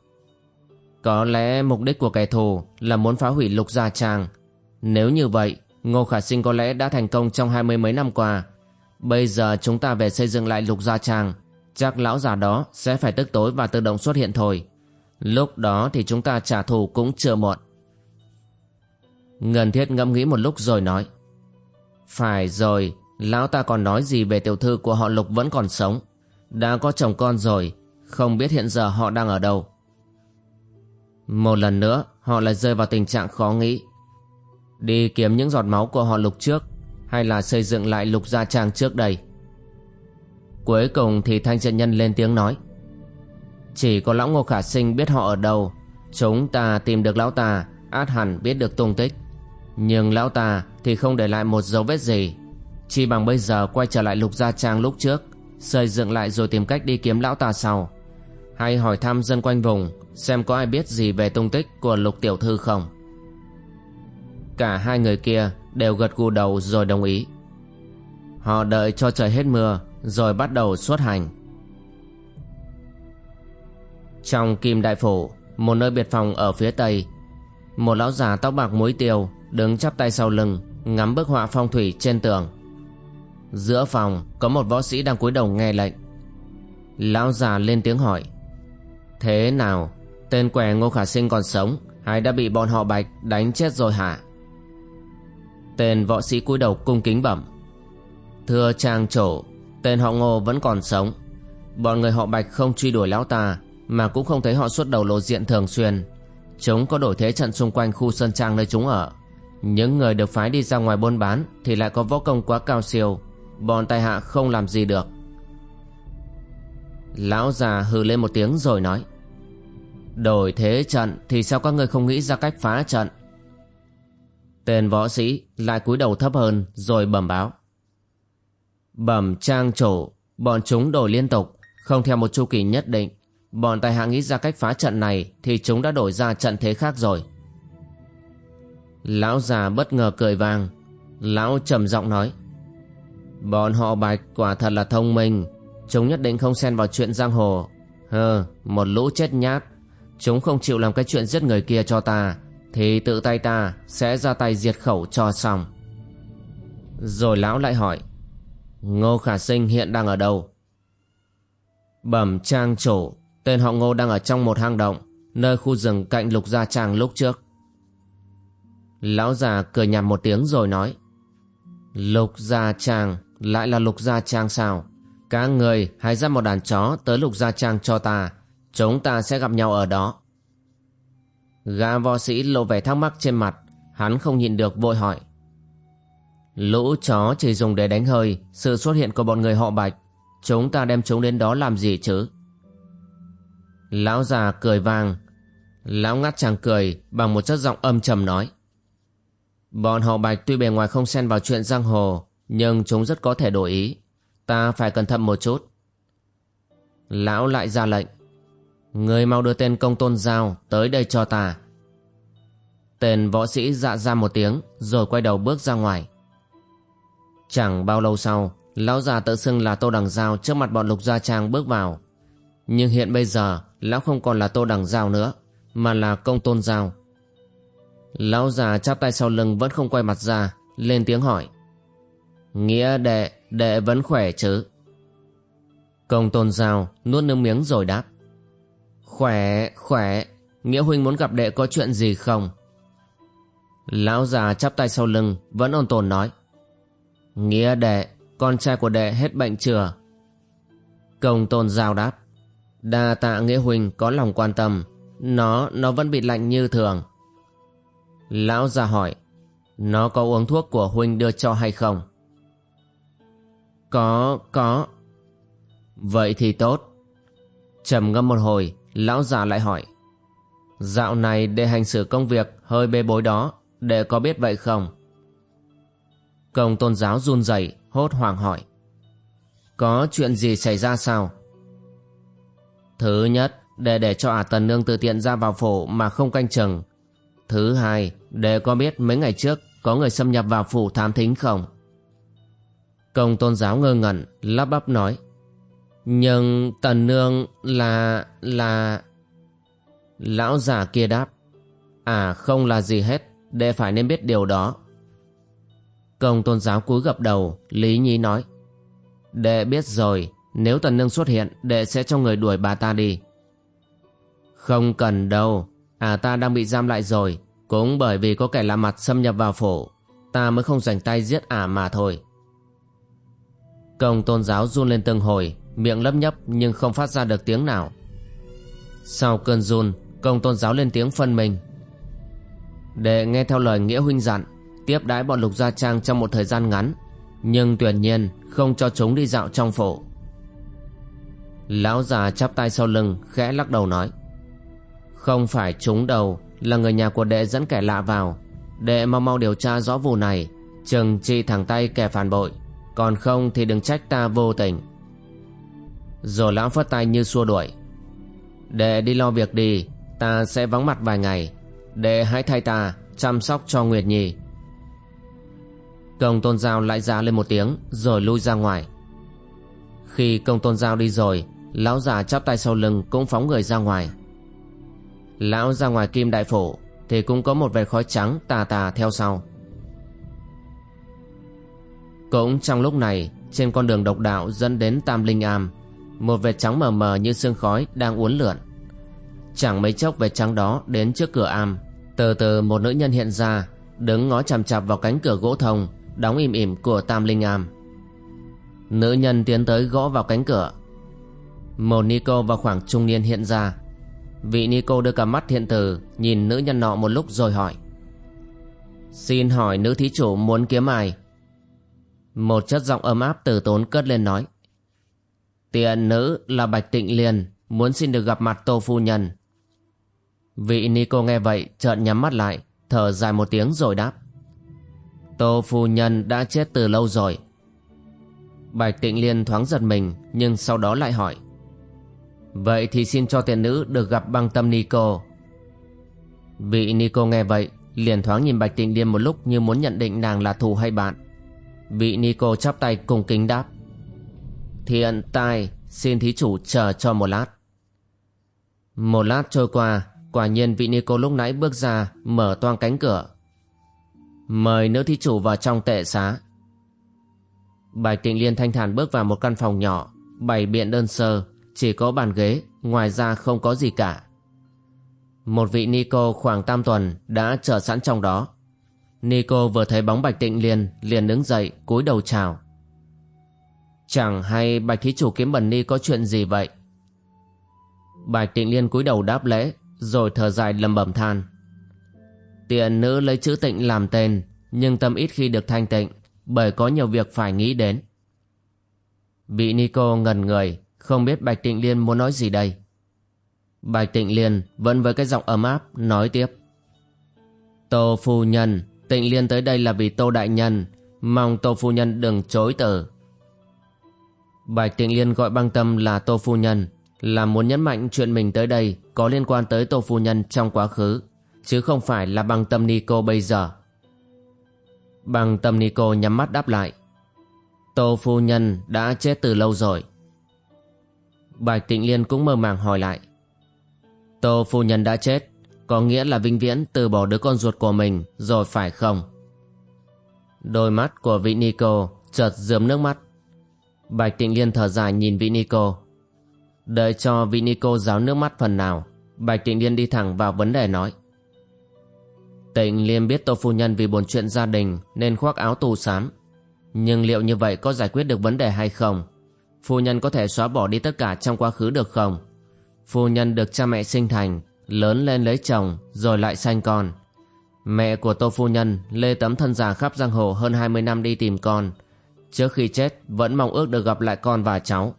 Có lẽ mục đích của kẻ thù là muốn phá hủy lục gia trang. Nếu như vậy, Ngô Khả Sinh có lẽ đã thành công trong hai mươi mấy năm qua. Bây giờ chúng ta về xây dựng lại lục gia trang. Chắc lão già đó sẽ phải tức tối và tự động xuất hiện thôi. Lúc đó thì chúng ta trả thù cũng chưa muộn. Ngân Thiết ngẫm nghĩ một lúc rồi nói. Phải rồi, lão ta còn nói gì về tiểu thư của họ Lục vẫn còn sống. Đã có chồng con rồi, không biết hiện giờ họ đang ở đâu. Một lần nữa, họ lại rơi vào tình trạng khó nghĩ. Đi kiếm những giọt máu của họ Lục trước, hay là xây dựng lại Lục Gia Trang trước đây. Cuối cùng thì thanh diện nhân lên tiếng nói. Chỉ có lão Ngô Khả Sinh biết họ ở đâu, chúng ta tìm được lão ta, át hẳn biết được tung tích. Nhưng lão ta thì không để lại một dấu vết gì Chỉ bằng bây giờ quay trở lại lục gia trang lúc trước Xây dựng lại rồi tìm cách đi kiếm lão ta sau Hay hỏi thăm dân quanh vùng Xem có ai biết gì về tung tích của lục tiểu thư không Cả hai người kia đều gật gù đầu rồi đồng ý Họ đợi cho trời hết mưa rồi bắt đầu xuất hành. Trong kim đại phủ, Một nơi biệt phòng ở phía tây, Một lão già tóc bạc muối tiêu đứng chắp tay sau lưng, ngắm bức họa phong thủy trên tường. Giữa phòng có một võ sĩ đang cúi đầu nghe lệnh. Lão già lên tiếng hỏi, thế nào, tên què ngô khả sinh còn sống hay đã bị bọn họ bạch đánh chết rồi hả? Tên võ sĩ cúi đầu cung kính bẩm, thưa trang chủ tên họ ngô vẫn còn sống. Bọn người họ bạch không truy đuổi lão ta, mà cũng không thấy họ xuất đầu lộ diện thường xuyên. Chúng có đổi thế trận xung quanh khu sơn trang nơi chúng ở. Những người được phái đi ra ngoài buôn bán Thì lại có võ công quá cao siêu. Bọn tài hạ không làm gì được. Lão già hừ lên một tiếng rồi nói, Đổi thế trận Thì sao các người không nghĩ ra cách phá trận? Tên võ sĩ lại cúi đầu thấp hơn Rồi bẩm báo Bẩm trang chủ Bọn chúng đổi liên tục. Không theo một chu kỳ nhất định Bọn tài hạ nghĩ ra cách phá trận này Thì chúng đã đổi ra trận thế khác rồi. Lão già bất ngờ cười vang Lão trầm giọng nói Bọn họ bạch quả thật là thông minh. Chúng nhất định không xen vào chuyện giang hồ. Hơ, một lũ chết nhát. Chúng không chịu làm cái chuyện giết người kia cho ta Thì tự tay ta sẽ ra tay diệt khẩu cho xong. Rồi lão lại hỏi Ngô Khả Sinh hiện đang ở đâu? Bẩm trang chủ, Tên họ Ngô đang ở trong một hang động, Nơi khu rừng cạnh lục gia trang lúc trước. Lão già cười nhạt một tiếng rồi nói, Lục gia trang Lại là lục gia trang sao? Các người hãy dắt một đàn chó Tới lục gia trang cho ta, Chúng ta sẽ gặp nhau ở đó. Gã võ sĩ lộ vẻ thắc mắc trên mặt, Hắn không nhìn được vội hỏi Lũ chó chỉ dùng để đánh hơi Sự xuất hiện của bọn người họ bạch Chúng ta đem chúng đến đó làm gì chứ Lão già cười vang Lão ngắt chàng cười Bằng một chất giọng âm trầm nói Bọn họ bạch tuy bề ngoài không xen vào chuyện giang hồ, nhưng chúng rất có thể đổi ý. Ta phải cẩn thận một chút. Lão lại ra lệnh. Người mau đưa tên công tôn giao tới đây cho ta. Tên võ sĩ dạ ra một tiếng rồi quay đầu bước ra ngoài. Chẳng bao lâu sau, lão già tự xưng là Tô Đằng Giao trước mặt bọn Lục Gia Trang bước vào. Nhưng hiện bây giờ, lão không còn là Tô Đằng Giao nữa, mà là công tôn giao. Lão già chắp tay sau lưng vẫn không quay mặt ra Lên tiếng hỏi. Nghĩa đệ, đệ vẫn khỏe chứ? Công tôn giao nuốt nước miếng rồi đáp. Khỏe, khỏe Nghĩa huynh muốn gặp đệ có chuyện gì không? Lão già chắp tay sau lưng Vẫn ôn tồn nói. Nghĩa đệ Con trai của đệ hết bệnh chưa? Công tôn giao đáp. Đa tạ nghĩa huynh có lòng quan tâm. Nó, nó vẫn bị lạnh như thường. Lão già hỏi Nó có uống thuốc của huynh đưa cho hay không? Có, có. Vậy thì tốt. Trầm ngâm một hồi Lão già lại hỏi. Dạo này để hành xử công việc hơi bê bối đó Để có biết vậy không? Công tôn giáo run rẩy hốt hoảng hỏi. Có chuyện gì xảy ra sao? Thứ nhất, để để cho ả tần nương tự tiện ra vào phủ mà không canh chừng. Thứ hai, để có biết mấy ngày trước có người xâm nhập vào phủ thám thính không? Công tôn giáo ngơ ngẩn, lắp bắp nói. Nhưng tần nương là... là... Lão già kia đáp. À không là gì hết, đệ phải nên biết điều đó. Công tôn giáo cúi gập đầu, Lý Nhi nói. Đệ biết rồi, nếu tần nương xuất hiện, đệ sẽ cho người đuổi bà ta đi. Không cần đâu, à ta đang bị giam lại rồi, cũng bởi vì có kẻ lạ mặt xâm nhập vào phủ, ta mới không rảnh tay giết ả mà thôi. Công tôn giáo run lên từng hồi, miệng lấp nhấp nhưng không phát ra được tiếng nào. Sau cơn run, công tôn giáo lên tiếng phân mình. Để nghe theo lời nghĩa huynh dặn, tiếp đãi bọn lục gia trang trong một thời gian ngắn, nhưng tuyệt nhiên không cho chúng đi dạo trong phủ. Lão già chắp tay sau lưng, khẽ lắc đầu nói. Không phải chúng đâu, là người nhà của đệ dẫn kẻ lạ vào. Đệ mau mau điều tra rõ vụ này, chừng chi thẳng tay kẻ phản bội, còn không thì đừng trách ta vô tình. Rồi lão phất tay như xua đuổi. Đệ đi lo việc đi, ta sẽ vắng mặt vài ngày. Đệ hãy thay ta chăm sóc cho Nguyệt Nhi. Công tôn giao lại ra lên một tiếng rồi lui ra ngoài. Khi công tôn giao đi rồi, lão già chắp tay sau lưng cũng phóng người ra ngoài. Lão ra ngoài kim đại phủ thì cũng có một vệt khói trắng tà tà theo sau. Cũng trong lúc này, trên con đường độc đạo dẫn đến Tam Linh Am, một vệt trắng mờ mờ như sương khói đang uốn lượn. Chẳng mấy chốc vệt trắng đó đến trước cửa am, từ từ một nữ nhân hiện ra, đứng ngó chằm chằm vào cánh cửa gỗ thông, đóng im ỉm của Tam Linh Am. Nữ nhân tiến tới gõ vào cánh cửa. Một Nico vào khoảng trung niên hiện ra. Vị Nico đưa cả mắt hiện từ, nhìn nữ nhân nọ một lúc rồi hỏi. Xin hỏi nữ thí chủ muốn kiếm ai? Một chất giọng ấm áp từ tốn cất lên nói. Tiện nữ là Bạch Tịnh Liên, muốn xin được gặp mặt Tô Phu Nhân. Vị Nico nghe vậy, trợn nhắm mắt lại, thở dài một tiếng rồi đáp. Tô Phu Nhân đã chết từ lâu rồi. Bạch Tịnh Liên thoáng giật mình, nhưng sau đó lại hỏi. Vậy thì xin cho tiện nữ được gặp băng tâm Nico. Vị Nico nghe vậy, liền thoáng nhìn Bạch Tịnh Liên một lúc như muốn nhận định nàng là thù hay bạn. Vị Nico chắp tay cùng kính đáp. Thiện tai, xin thí chủ chờ cho một lát. Một lát trôi qua, quả nhiên vị Nico lúc nãy bước ra, mở toang cánh cửa. Mời nữ thí chủ vào trong tệ xá. Bạch Tịnh Liên thanh thản bước vào một căn phòng nhỏ, bày biện đơn sơ, chỉ có bàn ghế, ngoài ra không có gì cả. Một vị Nico khoảng tam tuần đã chờ sẵn trong đó. Nico vừa thấy bóng Bạch Tịnh Liên liền đứng dậy cúi đầu chào. Chẳng hay Bạch Thí Chủ kiếm bẩn ni có chuyện gì vậy? Bạch Tịnh Liên cúi đầu đáp lễ rồi thở dài lầm bẩm than. Tiện nữ lấy chữ tịnh làm tên, nhưng tâm ít khi được thanh tịnh, bởi có nhiều việc phải nghĩ đến. Vị Nico ngần người, không biết Bạch Tịnh Liên muốn nói gì đây. Bạch Tịnh Liên vẫn với cái giọng ấm áp, nói tiếp. Tô Phu Nhân, Tịnh Liên tới đây là vì Tô Đại Nhân, Mong Tô Phu Nhân đừng chối từ Bạch Tịnh Liên gọi băng tâm là Tô Phu Nhân, Là muốn nhấn mạnh chuyện mình tới đây Có liên quan tới Tô Phu Nhân trong quá khứ Chứ không phải là băng tâm Nico bây giờ Băng tâm Nico nhắm mắt đáp lại Tô Phu Nhân đã chết từ lâu rồi Bạch Tịnh Liên cũng mơ màng hỏi lại Tô Phu Nhân đã chết có nghĩa là vinh viễn từ bỏ đứa con ruột của mình rồi phải không? Đôi mắt của vị Nico chợt dướm nước mắt. Bạch Tịnh Liên thở dài nhìn vị Nico. Đợi cho vị Nico ráo nước mắt phần nào, Bạch Tịnh Liên đi thẳng vào vấn đề nói. Tịnh Liên biết Tô Phu Nhân vì buồn chuyện gia đình nên khoác áo tù xám. Nhưng liệu như vậy có giải quyết được vấn đề hay không? Phu Nhân có thể xóa bỏ đi tất cả trong quá khứ được không? Phu Nhân được cha mẹ sinh thành, lớn lên lấy chồng, rồi lại sanh con. Mẹ của Tô Phu Nhân lê tấm thân già khắp giang hồ hơn 20 năm đi tìm con. Trước khi chết, vẫn mong ước được gặp lại con và cháu.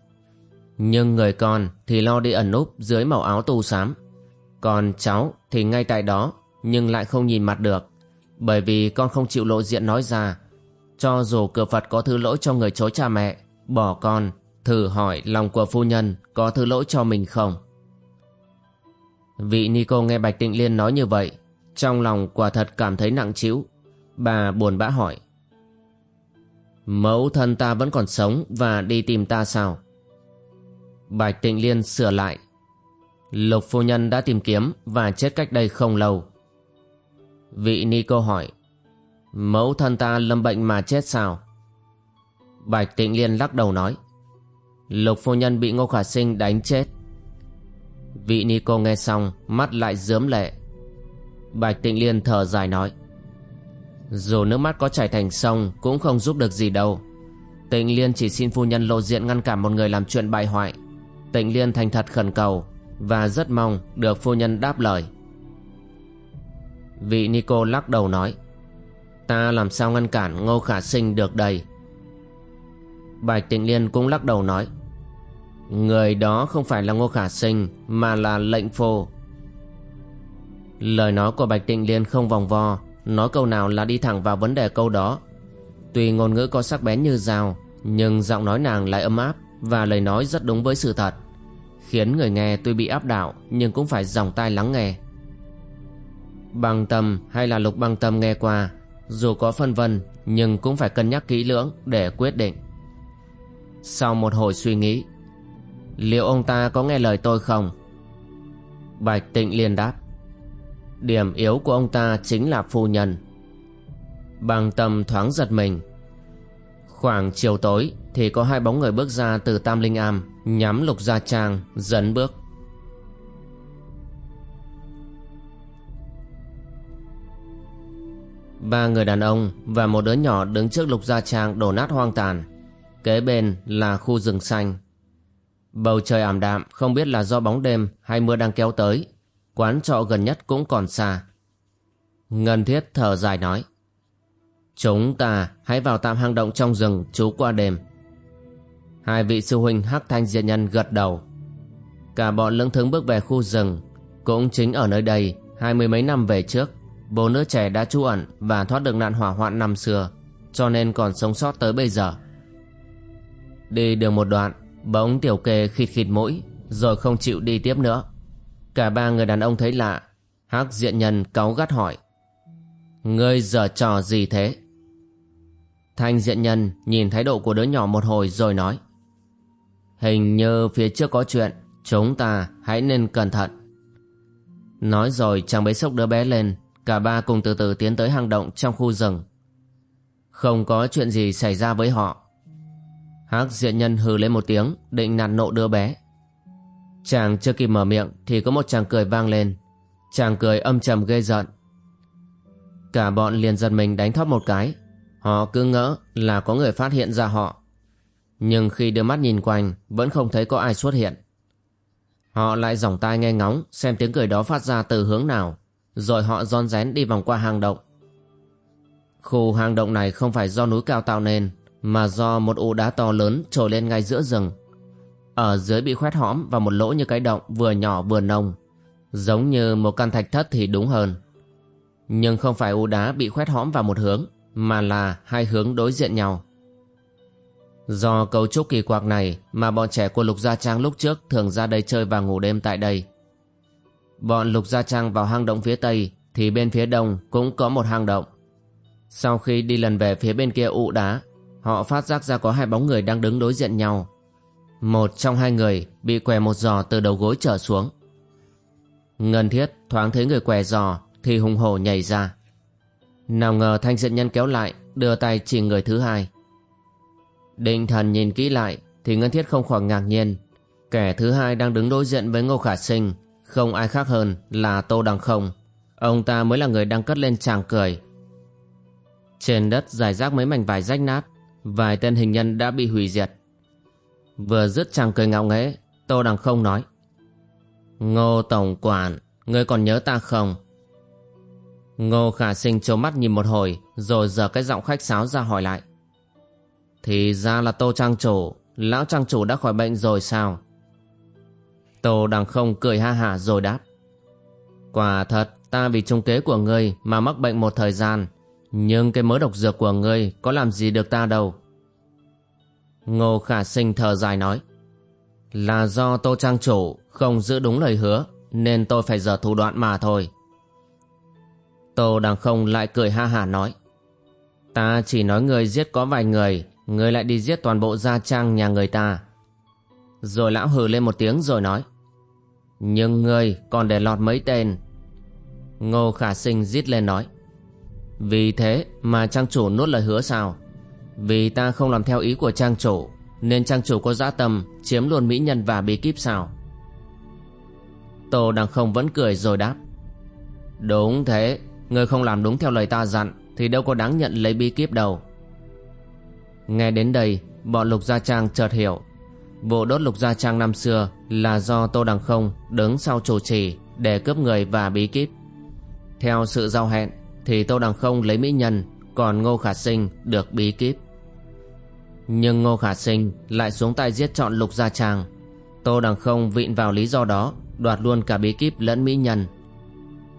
Nhưng người con thì lo đi ẩn núp dưới màu áo tù xám. Còn cháu thì ngay tại đó nhưng lại không nhìn mặt được. Bởi vì con không chịu lộ diện nói ra. cho dù cửa Phật có thứ lỗi cho người chối cha mẹ, bỏ con, thử hỏi lòng của phu nhân có thứ lỗi cho mình không? Vị Nico nghe Bạch Tịnh Liên nói như vậy, trong lòng quả thật cảm thấy nặng trĩu. Bà buồn bã hỏi. Mẫu thân ta vẫn còn sống và đi tìm ta sao? Bạch Tịnh Liên sửa lại. Lục phu nhân đã tìm kiếm và chết cách đây không lâu. Vị cô hỏi. Mẫu thân ta lâm bệnh mà chết sao? Bạch Tịnh Liên lắc đầu nói. Lục phu nhân bị Ngô Khả Sinh đánh chết. Vị cô nghe xong, mắt lại dướm lệ. Bạch Tịnh Liên thở dài nói. Dù nước mắt có chảy thành sông cũng không giúp được gì đâu. Tịnh Liên chỉ xin phu nhân lộ diện ngăn cản một người làm chuyện bại hoại. Tịnh Liên thành thật khẩn cầu và rất mong được phu nhân đáp lời. Vị Nico lắc đầu nói. Ta làm sao ngăn cản Ngô Khả Sinh được đây? Bạch Tịnh Liên cũng lắc đầu nói. Người đó không phải là Ngô Khả Sinh mà là lệnh phô. Lời nói của Bạch Tịnh Liên không vòng vo, nói câu nào là đi thẳng vào vấn đề câu đó. Tuy ngôn ngữ có sắc bén như dao, nhưng giọng nói nàng lại ấm áp và lời nói rất đúng với sự thật, khiến người nghe tuy bị áp đảo nhưng cũng phải dòng tai lắng nghe. Băng tâm hay là lục băng tâm nghe qua, dù có phân vân nhưng cũng phải cân nhắc kỹ lưỡng để quyết định. Sau một hồi suy nghĩ, liệu ông ta có nghe lời tôi không? Bạch Tịnh liền đáp. Điểm yếu của ông ta chính là phu nhân. Bằng tâm thoáng giật mình. Khoảng chiều tối thì có hai bóng người bước ra từ Tam Linh Am nhắm Lục Gia Trang dấn bước. Ba người đàn ông và một đứa nhỏ đứng trước Lục Gia Trang đổ nát hoang tàn. Kế bên là khu rừng xanh. Bầu trời ảm đạm không biết là do bóng đêm hay mưa đang kéo tới Quán trọ gần nhất cũng còn xa. Ngân thiết thở dài nói. Chúng ta hãy vào tạm hang động trong rừng trú qua đêm. Hai vị sư huynh Hắc Thanh Diệt Nhân gật đầu. Cả bọn lững thững bước về khu rừng. Cũng chính ở nơi đây, hai mươi mấy năm về trước, bố nữ trẻ đã trú ẩn và thoát được nạn hỏa hoạn năm xưa, cho nên còn sống sót tới bây giờ. Đi được một đoạn, bỗng tiểu kê khịt khịt mũi, rồi không chịu đi tiếp nữa. Cả ba người đàn ông thấy lạ Hắc diện nhân cáu gắt hỏi Ngươi giở trò gì thế Thanh diện nhân nhìn thái độ của đứa nhỏ một hồi rồi nói Hình như phía trước có chuyện Chúng ta hãy nên cẩn thận Nói rồi chàng bế sốc đứa bé lên Cả ba cùng từ từ tiến tới hang động trong khu rừng Không có chuyện gì xảy ra với họ Hắc diện nhân hừ lên một tiếng, Định nạt nộ đứa bé Chàng chưa kịp mở miệng thì có một chàng cười vang lên. Chàng cười âm trầm gây giận. Cả bọn liền giật mình đánh thóp một cái. Họ cứ ngỡ là có người phát hiện ra họ. Nhưng khi đưa mắt nhìn quanh, vẫn không thấy có ai xuất hiện. Họ lại dòng tai nghe ngóng, xem tiếng cười đó phát ra từ hướng nào. Rồi họ ron rén đi vòng qua hang động. Khu hang động này không phải do núi cao tạo nên, mà do một ụ đá to lớn trồi lên ngay giữa rừng ở dưới bị khoét hõm vào một lỗ như cái động vừa nhỏ vừa nông, Giống như một căn thạch thất thì đúng hơn Nhưng không phải ụ đá bị khoét hõm vào một hướng, Mà là hai hướng đối diện nhau Do cấu trúc kỳ quặc này mà bọn trẻ của Lục Gia Trang lúc trước thường ra đây chơi và ngủ đêm tại đây. Bọn Lục Gia Trang vào hang động phía tây thì bên phía đông cũng có một hang động. Sau khi đi lần về phía bên kia ụ đá, họ phát giác ra có hai bóng người đang đứng đối diện nhau một trong hai người bị què một giò từ đầu gối trở xuống. Ngân thiết thoáng thấy người què giò thì hùng hổ nhảy ra. Nào ngờ thanh diện nhân kéo lại đưa tay chỉ người thứ hai. Định thần nhìn kỹ lại thì Ngân thiết không khỏi ngạc nhiên. Kẻ thứ hai đang đứng đối diện với Ngô Khả Sinh không ai khác hơn là Tô Đằng Không. Ông ta mới là người đang cất lên chàng cười. Trên đất dài rác mấy mảnh vải rách nát, vài tên hình nhân đã bị hủy diệt. Vừa dứt chàng cười ngạo nghễ Tô Đằng không nói Ngô Tổng Quản Ngươi còn nhớ ta không Ngô Khả Sinh trố mắt nhìn một hồi Rồi giờ cái giọng khách sáo ra hỏi lại Thì ra là Tô Trang Chủ Lão Trang Chủ đã khỏi bệnh rồi sao Tô Đằng không cười ha hả rồi đáp Quả thật ta vì trung kế của ngươi Mà mắc bệnh một thời gian Nhưng cái mớ độc dược của ngươi có làm gì được ta đâu. Ngô Khả Sinh thở dài nói. Là do Tô Trang Chủ không giữ đúng lời hứa nên tôi phải dở thủ đoạn mà thôi. Tô Đằng Không lại cười ha hả nói. Ta chỉ nói người giết có vài người, người lại đi giết toàn bộ gia trang nhà người ta. Rồi lão hừ lên một tiếng rồi nói. Nhưng ngươi còn để lọt mấy tên. Ngô Khả Sinh rít lên nói. Vì thế mà trang chủ nuốt lời hứa sao? Vì ta không làm theo ý của trang chủ, nên trang chủ có dã tâm chiếm luôn mỹ nhân và bí kíp sao? Tô Đằng Không vẫn cười rồi đáp. Đúng thế, ngươi không làm đúng theo lời ta dặn thì đâu có đáng nhận lấy bí kíp đâu. Nghe đến đây, bọn Lục Gia Trang chợt hiểu. Vụ đốt Lục Gia Trang năm xưa là do Tô Đằng Không đứng sau chủ trì để cướp người và bí kíp. Theo sự giao hẹn thì Tô Đằng Không lấy mỹ nhân, còn Ngô Khả Sinh được bí kíp. Nhưng Ngô Khả Sinh lại xuống tay giết chọn Lục Gia Trang. Tô Đằng Không vịn vào lý do đó, đoạt luôn cả bí kíp lẫn mỹ nhân.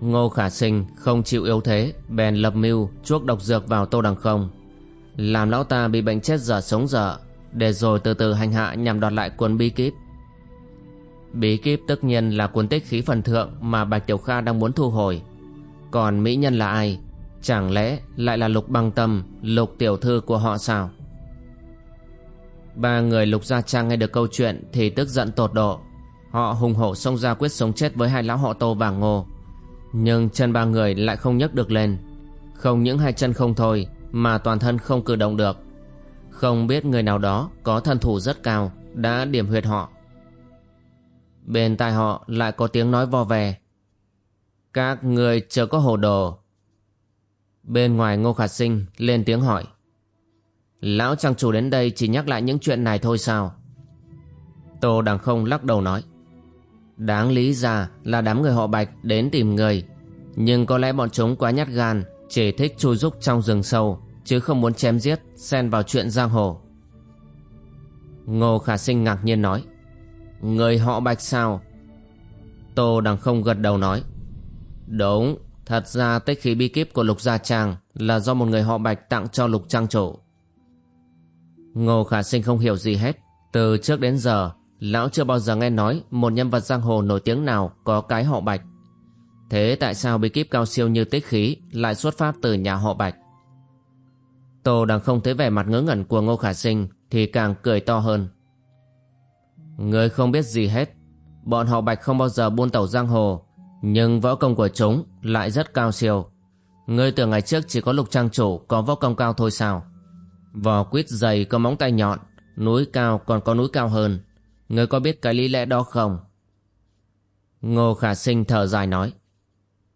Ngô Khả Sinh không chịu yếu thế, bèn lập mưu chuốc độc dược vào Tô Đằng Không. Làm lão ta bị bệnh chết dở sống dở, để rồi từ từ hành hạ nhằm đoạt lại cuốn bí kíp. Bí kíp tất nhiên là cuốn tích khí phần thượng mà Bạch Tiểu Kha đang muốn thu hồi. Còn mỹ nhân là ai? Chẳng lẽ lại là Lục Băng Tâm, Lục Tiểu Thư của họ sao? Ba người Lục Gia Trang nghe được câu chuyện thì tức giận tột độ. Họ hùng hổ xông ra quyết sống chết với hai lão họ Tô và Ngô. Nhưng chân ba người lại không nhấc được lên. Không những hai chân không thôi mà toàn thân không cử động được. Không biết người nào đó có thân thủ rất cao đã điểm huyệt họ. Bên tai họ lại có tiếng nói vo về. Các người chờ có hồ đồ. Bên ngoài Ngô Khả Sinh lên tiếng hỏi. Lão trang chủ đến đây chỉ nhắc lại những chuyện này thôi sao? Tô Đằng Không lắc đầu nói. Đáng lý ra là đám người họ Bạch đến tìm người. Nhưng có lẽ bọn chúng quá nhát gan, chỉ thích chui rúc trong rừng sâu, chứ không muốn chém giết, xen vào chuyện giang hồ. Ngô Khả Sinh ngạc nhiên nói. Người họ Bạch sao? Tô Đằng Không gật đầu nói. Đúng, thật ra tích khí bi kíp của Lục Gia Trang là do một người họ Bạch tặng cho Lục Trang chủ. Ngô Khả Sinh không hiểu gì hết. Từ trước đến giờ, lão chưa bao giờ nghe nói một nhân vật giang hồ nổi tiếng nào có cái họ Bạch. Thế tại sao bí kíp cao siêu như tích khí lại xuất phát từ nhà họ Bạch? Tô đang không thấy vẻ mặt ngớ ngẩn của Ngô Khả Sinh thì càng cười to hơn. Người không biết gì hết. Bọn họ Bạch không bao giờ buôn tẩu giang hồ nhưng võ công của chúng lại rất cao siêu. Ngươi tưởng ngày trước chỉ có lục trang chủ có võ công cao thôi sao? Vỏ quýt dày có móng tay nhọn, núi cao còn có núi cao hơn. Ngươi có biết cái lý lẽ đó không? Ngô Khả Sinh thở dài nói.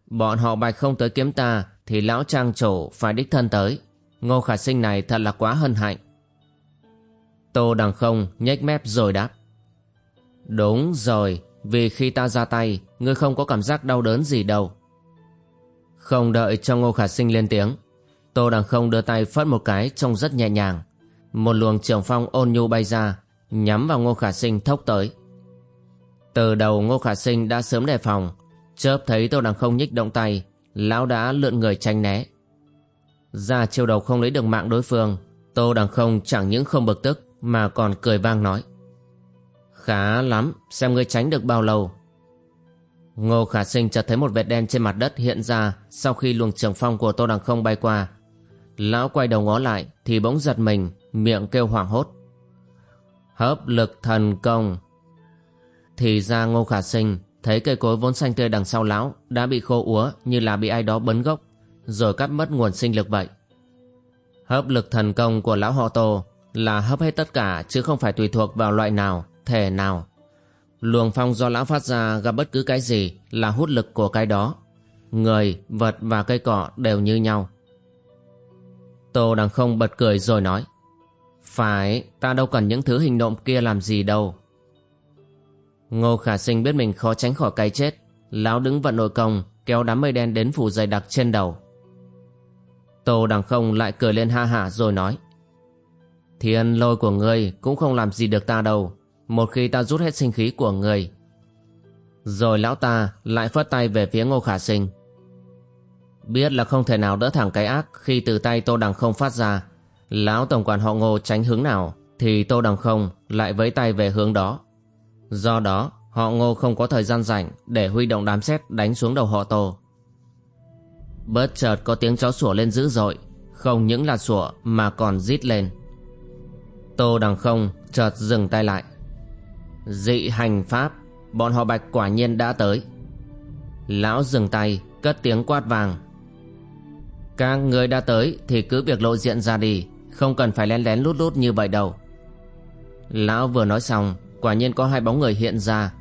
Bọn họ bạch không tới kiếm ta thì lão trang chủ phải đích thân tới. Ngô Khả Sinh này thật là quá hân hạnh. Tô Đằng Không nhếch mép rồi đáp. Đúng rồi, vì khi ta ra tay, ngươi không có cảm giác đau đớn gì đâu. Không đợi cho Ngô Khả Sinh lên tiếng, Tô Đằng Không đưa tay phất một cái trông rất nhẹ nhàng. Một luồng trường phong ôn nhu bay ra, nhắm vào Ngô Khả Sinh thốc tới. Từ đầu Ngô Khả Sinh đã sớm đề phòng, chớp thấy Tô Đằng Không nhích động tay, lão đã lượn người tranh né. Ra chiêu đầu không lấy được mạng đối phương, Tô Đằng Không chẳng những không bực tức mà còn cười vang nói. Khá lắm, xem ngươi tránh được bao lâu. Ngô Khả Sinh chợt thấy một vệt đen trên mặt đất hiện ra sau khi luồng trường phong của Tô Đằng Không bay qua. Lão quay đầu ngó lại thì bỗng giật mình, miệng kêu hoảng hốt. Hấp lực thần công. Thì ra Ngô Khả Sinh thấy cây cối vốn xanh tươi đằng sau lão đã bị khô úa như là bị ai đó bấn gốc, rồi cắt mất nguồn sinh lực vậy. Hấp lực thần công của lão họ Tô là hấp hết tất cả chứ không phải tùy thuộc vào loại nào, thể nào. Luồng phong do lão phát ra gặp bất cứ cái gì là hút lực của cái đó. Người, vật và cây cỏ đều như nhau. Tô Đằng không bật cười rồi nói Phải, ta đâu cần những thứ hình nộm kia làm gì đâu. Ngô Khả Sinh biết mình khó tránh khỏi cái chết. Lão đứng vận nội công, kéo đám mây đen đến phủ dày đặc trên đầu. Tô Đằng không lại cười lên ha hả rồi nói, Thiên lôi của ngươi cũng không làm gì được ta đâu Một khi ta rút hết sinh khí của ngươi, Rồi lão ta lại phất tay về phía Ngô Khả Sinh Biết là không thể nào đỡ thẳng cái ác khi từ tay Tô Đằng không phát ra. Lão tổng quản họ ngô tránh hướng nào thì Tô Đằng không lại với tay về hướng đó. Do đó, họ ngô không có thời gian rảnh để huy động đám xét đánh xuống đầu họ Tô. Bất chợt có tiếng chó sủa lên dữ dội, không những là sủa mà còn rít lên. Tô Đằng không chợt dừng tay lại. Dị hành pháp, bọn họ bạch quả nhiên đã tới. Lão dừng tay, cất tiếng quát vàng. Các người đã tới thì cứ việc lộ diện ra đi, không cần phải lén lén lút lút như vậy đâu. Lão vừa nói xong, quả nhiên có hai bóng người hiện ra.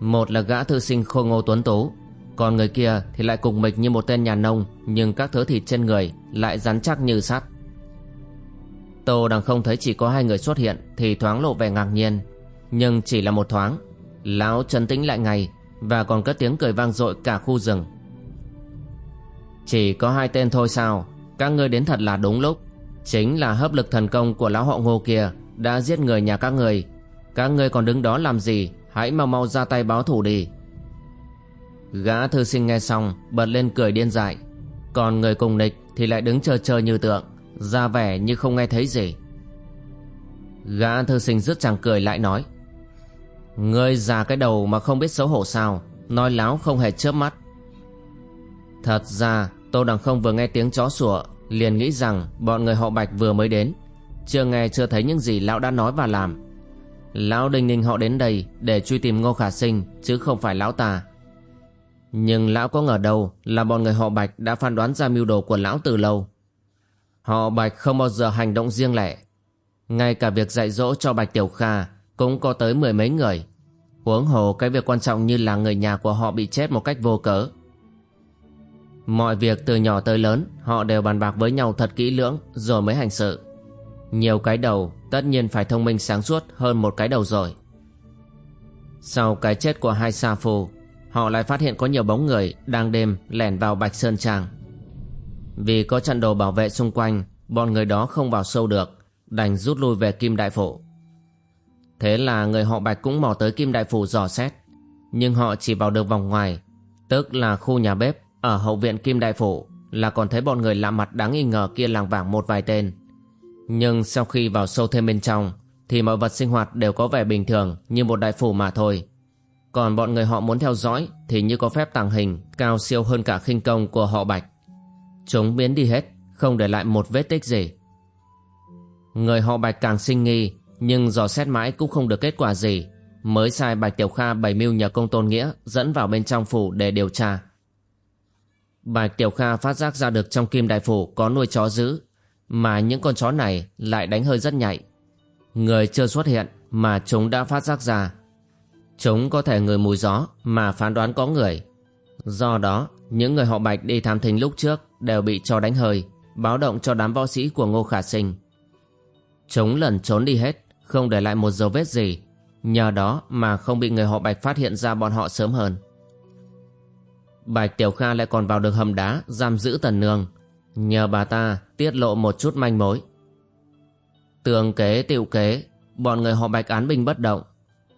Một là gã thư sinh khôi ngô tuấn tú, còn người kia thì lại cùng mịch như một tên nhà nông, nhưng các thớ thịt trên người lại rắn chắc như sắt. Tô đằng không thấy chỉ có hai người xuất hiện thì thoáng lộ vẻ ngạc nhiên, nhưng chỉ là một thoáng. Lão trấn tĩnh lại ngay và còn cất tiếng cười vang dội cả khu rừng. Chỉ có hai tên thôi sao, các ngươi đến thật là đúng lúc. Chính là hấp lực thần công của lão họ ngô kia đã giết người nhà các người. Các ngươi còn đứng đó làm gì, hãy mau mau ra tay báo thủ đi. Gã thư sinh nghe xong, bật lên cười điên dại. Còn người cùng nịch thì lại đứng chờ chờ như tượng, ra vẻ như không nghe thấy gì. Gã thư sinh rứt chàng cười lại nói, Ngươi già cái đầu mà không biết xấu hổ sao, Nói láo không hề chớp mắt. Thật ra, Tô Đằng không vừa nghe tiếng chó sủa, Liền nghĩ rằng bọn người họ Bạch vừa mới đến, Chưa nghe chưa thấy những gì lão đã nói và làm. Lão đinh ninh họ đến đây Để truy tìm Ngô Khả Sinh, Chứ không phải lão ta. Nhưng lão có ngờ đâu Là bọn người họ Bạch đã phán đoán ra mưu đồ của lão từ lâu Họ Bạch không bao giờ hành động riêng lẻ. Ngay cả việc dạy dỗ cho Bạch Tiểu Kha cũng có tới mười mấy người. Huống hồ cái việc quan trọng như là người nhà của họ bị chết một cách vô cớ. Mọi việc từ nhỏ tới lớn họ đều bàn bạc với nhau thật kỹ lưỡng rồi mới hành sự. Nhiều cái đầu tất nhiên phải thông minh sáng suốt hơn một cái đầu rồi. Sau cái chết của hai sa phù, họ lại phát hiện có nhiều bóng người đang đêm lẻn vào Bạch Sơn Trang. Vì có trận đồ bảo vệ xung quanh, Bọn người đó không vào sâu được, Đành rút lui về Kim Đại Phủ. Thế là người họ Bạch cũng mò tới Kim Đại Phủ dò xét, Nhưng họ chỉ vào được vòng ngoài, Tức là khu nhà bếp Ở hậu viện Kim Đại Phủ Là còn thấy bọn người lạ mặt đáng nghi ngờ kia làng vảng một vài tên. Nhưng sau khi vào sâu thêm bên trong, Thì mọi vật sinh hoạt đều có vẻ bình thường Như một đại phủ mà thôi. Còn bọn người họ muốn theo dõi Thì như có phép tàng hình, Cao siêu hơn cả khinh công của họ Bạch. Chúng biến đi hết, Không để lại một vết tích gì. Người họ Bạch càng sinh nghi, Nhưng dò xét mãi cũng không được kết quả gì. Mới sai Bạch Tiểu Kha bày mưu nhờ công tôn nghĩa Dẫn vào bên trong phủ để điều tra. Bạch Tiểu Kha phát giác ra được trong kim đại phủ Có nuôi chó dữ, Mà những con chó này lại đánh hơi rất nhạy. Người chưa xuất hiện Mà chúng đã phát giác ra. Chúng có thể ngửi mùi gió Mà phán đoán có người Do đó những người họ Bạch đi tham thính lúc trước đều bị cho đánh hơi, báo động cho đám võ sĩ của Ngô Khả Sinh. Chúng lần trốn đi hết, không để lại một dấu vết gì, nhờ đó mà không bị người họ Bạch phát hiện ra bọn họ sớm hơn. Bạch Tiểu Kha lại còn vào được hầm đá giam giữ Tần Nương, nhờ bà ta tiết lộ một chút manh mối. Tường kế tiệu kế, bọn người họ Bạch án binh bất động.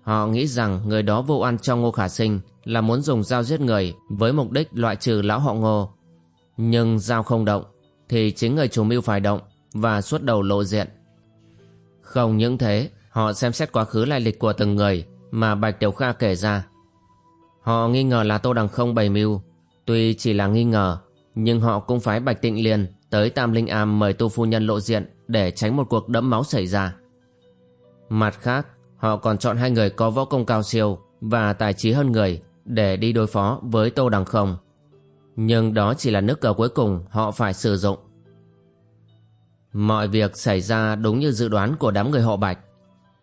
Họ nghĩ rằng người đó vô ăn cho Ngô Khả Sinh là muốn dùng dao giết người với mục đích loại trừ lão họ ngô. Nhưng dao không động, thì chính người chủ mưu phải động và xuất đầu lộ diện. Không những thế, họ xem xét quá khứ lai lịch của từng người mà Bạch Tiểu Kha kể ra. Họ nghi ngờ là Tô Đằng không bày mưu, tuy chỉ là nghi ngờ, nhưng họ cũng phái Bạch Tịnh Liên tới Tam Linh Am mời tu phu nhân lộ diện để tránh một cuộc đẫm máu xảy ra. Mặt khác, họ còn chọn hai người có võ công cao siêu và tài trí hơn người để đi đối phó với Tô Đằng Không. Nhưng đó chỉ là nước cờ cuối cùng họ phải sử dụng. Mọi việc xảy ra đúng như dự đoán của đám người họ Bạch.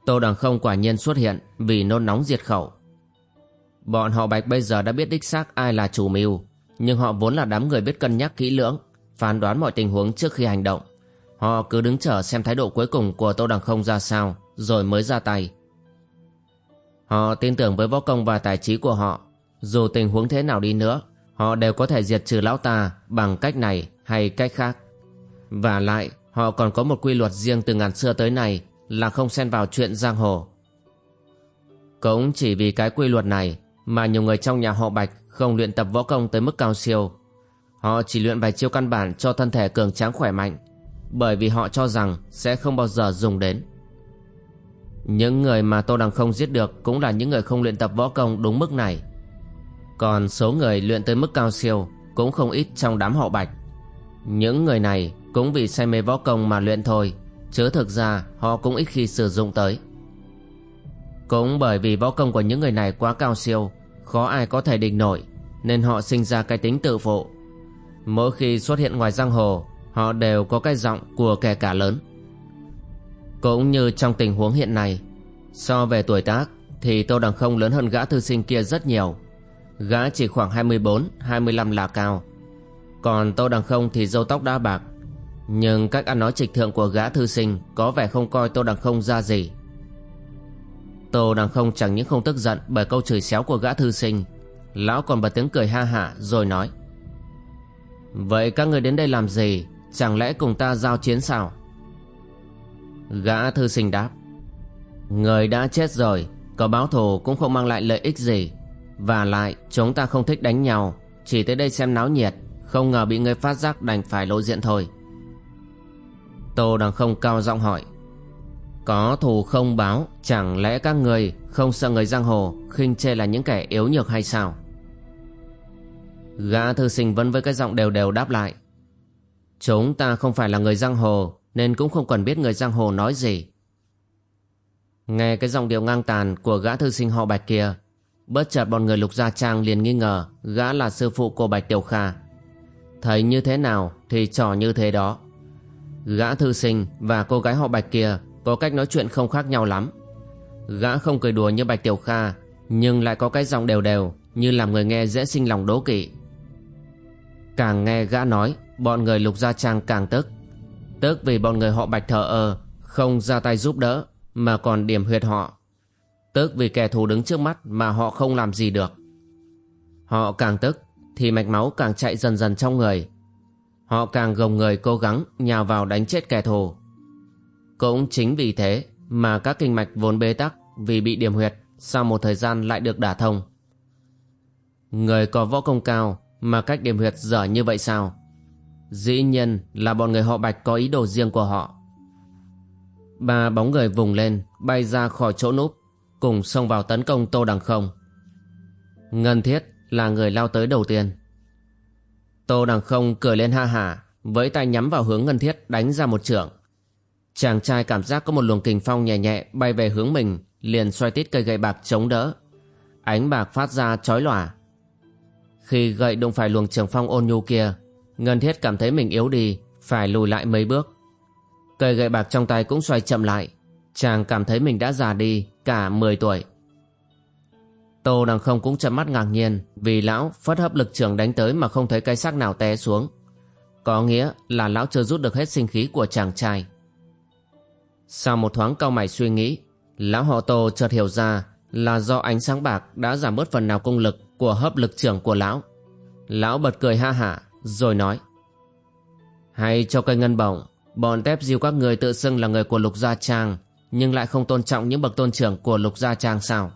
Tô Đằng Không quả nhiên xuất hiện vì nôn nóng diệt khẩu. Bọn họ Bạch bây giờ đã biết đích xác ai là chủ mưu, nhưng họ vốn là đám người biết cân nhắc kỹ lưỡng, phán đoán mọi tình huống trước khi hành động. Họ cứ đứng chờ xem thái độ cuối cùng của Tô Đằng Không ra sao, rồi mới ra tay. Họ tin tưởng với võ công và tài trí của họ. Dù tình huống thế nào đi nữa, Họ đều có thể diệt trừ lão ta Bằng cách này hay cách khác. Và lại, họ còn có một quy luật riêng từ ngàn xưa tới nay Là không xen vào chuyện giang hồ. Cũng chỉ vì cái quy luật này Mà nhiều người trong nhà họ Bạch Không luyện tập võ công tới mức cao siêu. Họ chỉ luyện vài chiêu căn bản cho thân thể cường tráng khỏe mạnh, Bởi vì họ cho rằng sẽ không bao giờ dùng đến. Những người mà Tô Đằng không giết được Cũng là những người không luyện tập võ công đúng mức này. Còn số người luyện tới mức cao siêu Cũng không ít trong đám họ bạch. Những người này cũng vì say mê võ công mà luyện thôi, Chứ thực ra họ cũng ít khi sử dụng tới. Cũng bởi vì võ công của những người này quá cao siêu, Khó ai có thể địch nổi, Nên họ sinh ra cái tính tự phụ. Mỗi khi xuất hiện ngoài giang hồ, Họ đều có cái giọng của kẻ cả lớn. Cũng như trong tình huống hiện nay, So về tuổi tác Thì Tô Đằng Không lớn hơn gã thư sinh kia rất nhiều. Gã chỉ khoảng 24-25 là cao. Còn Tô Đằng Không thì râu tóc đã bạc. Nhưng cách ăn nói trịch thượng của gã thư sinh Có vẻ không coi Tô Đằng Không ra gì. Tô Đằng Không chẳng những không tức giận Bởi câu chửi xéo của gã thư sinh, Lão còn bật tiếng cười ha hả rồi nói, Vậy các người đến đây làm gì? Chẳng lẽ cùng ta giao chiến sao? Gã thư sinh đáp, Người đã chết rồi, Có báo thù cũng không mang lại lợi ích gì. Và lại, chúng ta không thích đánh nhau, Chỉ tới đây xem náo nhiệt, Không ngờ bị người phát giác đành phải lộ diện thôi. Tô đằng không cao giọng hỏi, Có thù không báo, Chẳng lẽ các người không sợ người giang hồ khinh chê là những kẻ yếu nhược hay sao? Gã thư sinh vẫn với cái giọng đều đều đáp lại, Chúng ta không phải là người giang hồ nên cũng không cần biết người giang hồ nói gì. Nghe cái giọng điệu ngang tàn của gã thư sinh họ bạch kia, Bất chợt bọn người lục gia trang liền nghi ngờ Gã là sư phụ của bạch tiểu kha. Thấy như thế nào thì trò như thế đó. Gã thư sinh và cô gái họ bạch kia Có cách nói chuyện không khác nhau lắm. Gã không cười đùa như bạch tiểu kha, Nhưng lại có cái giọng đều đều Như làm người nghe dễ sinh lòng đố kỵ. Càng nghe gã nói, Bọn người lục gia trang càng tức. Tức vì bọn người họ bạch thờ ơ Không ra tay giúp đỡ, Mà còn điểm huyệt họ. Tức vì kẻ thù đứng trước mắt Mà họ không làm gì được. Họ càng tức Thì mạch máu càng chạy dần dần trong người. Họ càng gồng người cố gắng Nhào vào đánh chết kẻ thù. Cũng chính vì thế Mà các kinh mạch vốn bế tắc Vì bị điểm huyệt Sau một thời gian lại được đả thông. Người có võ công cao mà cách điểm huyệt dở như vậy sao? Dĩ nhiên là bọn người họ bạch có ý đồ riêng của họ. Ba bóng người vùng lên, Bay ra khỏi chỗ núp, Cùng xông vào tấn công tô đằng không. Ngân thiết là người lao tới đầu tiên. Tô đằng không cười lên ha hả, Với tay nhắm vào hướng ngân thiết đánh ra một trưởng. Chàng trai cảm giác có một luồng kình phong nhẹ nhẹ bay về hướng mình, Liền xoay tít cây gậy bạc chống đỡ. Ánh bạc phát ra chói lòa. Khi gậy đụng phải luồng trường phong ôn nhu kia Ngân thiết cảm thấy mình yếu đi, Phải lùi lại mấy bước. Cây gậy bạc trong tay cũng xoay chậm lại. Chàng cảm thấy mình đã già đi, Cả 10 tuổi. Tô đằng không cũng chậm mắt ngạc nhiên, Vì lão phất hấp lực trường đánh tới Mà không thấy cái xác nào té xuống. Có nghĩa là lão chưa rút được hết sinh khí Của chàng trai. Sau một thoáng cau mày suy nghĩ, Lão họ Tô chợt hiểu ra Là do ánh sáng bạc đã giảm bớt phần nào công lực của hấp lực trưởng của lão. Lão bật cười ha hả rồi nói. Hay cho cây ngân bổng, bọn tép diêu các người tự xưng là người của lục gia trang, nhưng lại không tôn trọng những bậc tôn trưởng của lục gia trang sao?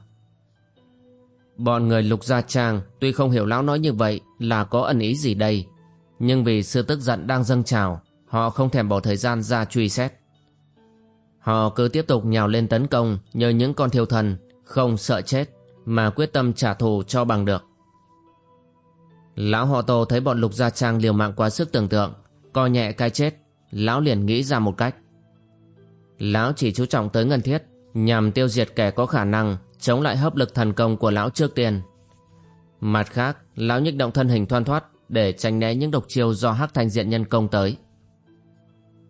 Bọn người lục gia trang tuy không hiểu lão nói như vậy là có ẩn ý gì đây, nhưng vì sự tức giận đang dâng trào, họ không thèm bỏ thời gian ra truy xét. Họ cứ tiếp tục nhào lên tấn công nhờ những con thiêu thần không sợ chết mà quyết tâm trả thù cho bằng được. Lão họ Tô thấy bọn Lục Gia Trang liều mạng quá sức tưởng tượng, coi nhẹ cái chết, lão liền nghĩ ra một cách. Lão chỉ chú trọng tới ngân thiết, nhằm tiêu diệt kẻ có khả năng chống lại hấp lực thần công của lão trước tiên. Mặt khác, lão nhích động thân hình thoăn thoát để tránh né những độc chiêu do hắc thanh diện nhân công tới.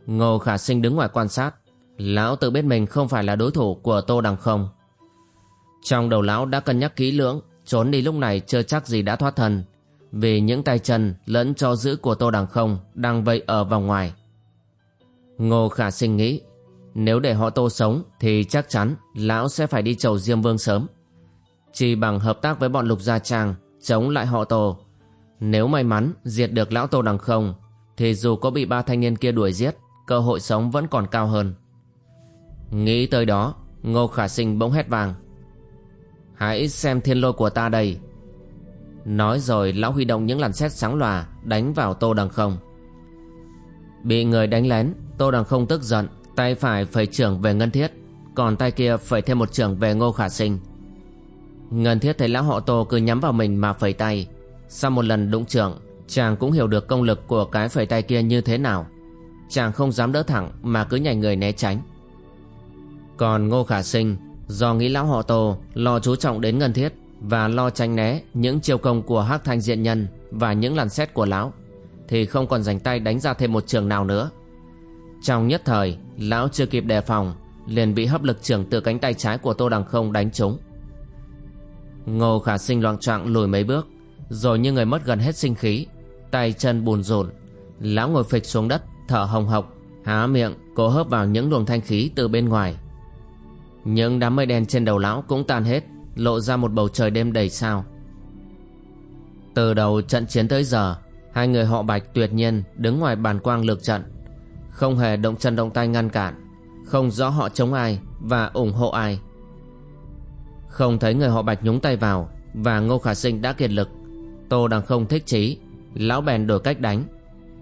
Ngô Khả Sinh đứng ngoài quan sát, lão tự biết mình không phải là đối thủ của Tô Đằng Không. Trong đầu lão đã cân nhắc kỹ lưỡng, trốn đi lúc này chưa chắc gì đã thoát thân, vì những tay chân lẫn cho giữ của Tô Đằng Không đang vây ở vòng ngoài. Ngô Khả Sinh nghĩ, nếu để họ Tô sống thì chắc chắn lão sẽ phải đi chầu Diêm Vương sớm. Chỉ bằng hợp tác với bọn Lục Gia Trang chống lại họ Tô. Nếu may mắn diệt được lão Tô Đằng Không thì dù có bị ba thanh niên kia đuổi giết, cơ hội sống vẫn còn cao hơn. Nghĩ tới đó, Ngô Khả Sinh bỗng hét vàng. Hãy xem thiên lôi của ta đây Nói rồi, lão huy động những làn xét sáng lòa Đánh vào tô đằng không. Bị người đánh lén, Tô đằng không tức giận, Tay phải phẩy trưởng về ngân thiết, Còn tay kia phẩy thêm một trưởng về ngô khả sinh. Ngân thiết thấy lão họ tô cứ nhắm vào mình mà phẩy tay. Sau một lần đụng trưởng, Chàng cũng hiểu được công lực của cái phẩy tay kia như thế nào. Chàng không dám đỡ thẳng Mà cứ nhảy người né tránh. Còn ngô khả sinh, Do nghĩ lão họ tô Lo chú trọng đến ngân thiết và lo tránh né những chiêu công của hắc thanh diện nhân Và những làn xét của lão, Thì không còn dành tay đánh ra thêm một trường nào nữa. Trong nhất thời, Lão chưa kịp đề phòng, Liền bị hấp lực trường từ cánh tay trái của tô đằng không đánh trúng. Ngô khả sinh loạng choạng lùi mấy bước, Rồi như người mất gần hết sinh khí, Tay chân bùn rộn Lão ngồi phịch xuống đất, Thở hồng hộc, Há miệng, cố hớp vào những luồng thanh khí từ bên ngoài. Những đám mây đen trên đầu lão cũng tan hết Lộ ra một bầu trời đêm đầy sao. Từ đầu trận chiến tới giờ, Hai người họ bạch tuyệt nhiên Đứng ngoài bàn quang lược trận, Không hề động chân động tay ngăn cản, Không rõ họ chống ai Và ủng hộ ai. Không thấy người họ bạch nhúng tay vào Và Ngô Khả Sinh đã kiệt lực, Tô đằng không thích chí, Lão bèn đổi cách đánh.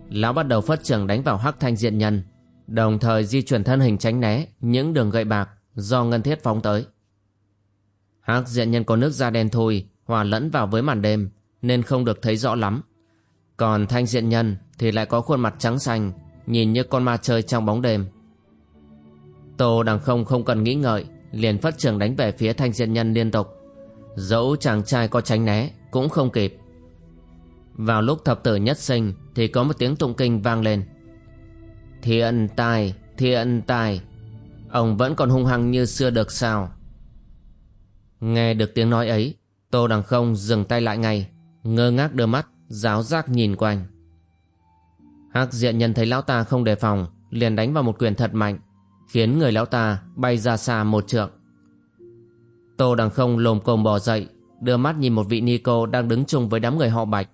Lão bắt đầu phất trường đánh vào hắc thanh diện nhân, Đồng thời di chuyển thân hình tránh né Những đường gậy bạc Do ngân thiết phóng tới hắc diện nhân có nước da đen thui Hòa lẫn vào với màn đêm Nên không được thấy rõ lắm. Còn thanh diện nhân thì lại có khuôn mặt trắng xanh Nhìn như con ma chơi trong bóng đêm. Tô đằng không không cần nghĩ ngợi Liền phất trường đánh về phía thanh diện nhân liên tục. Dẫu chàng trai có tránh né Cũng không kịp. Vào lúc thập tử nhất sinh Thì có một tiếng tụng kinh vang lên. Thiện tài, thiện tài. Ông vẫn còn hung hăng như xưa được sao? Nghe được tiếng nói ấy Tô Đằng Không dừng tay lại ngay Ngơ ngác đưa mắt Giáo giác nhìn quanh. Hắc diện nhân thấy lão ta không đề phòng Liền đánh vào một quyền thật mạnh Khiến người lão ta bay ra xa một trượng. Tô Đằng Không lồm cồm bò dậy Đưa mắt nhìn một vị ni cô đang đứng chung với đám người họ bạch.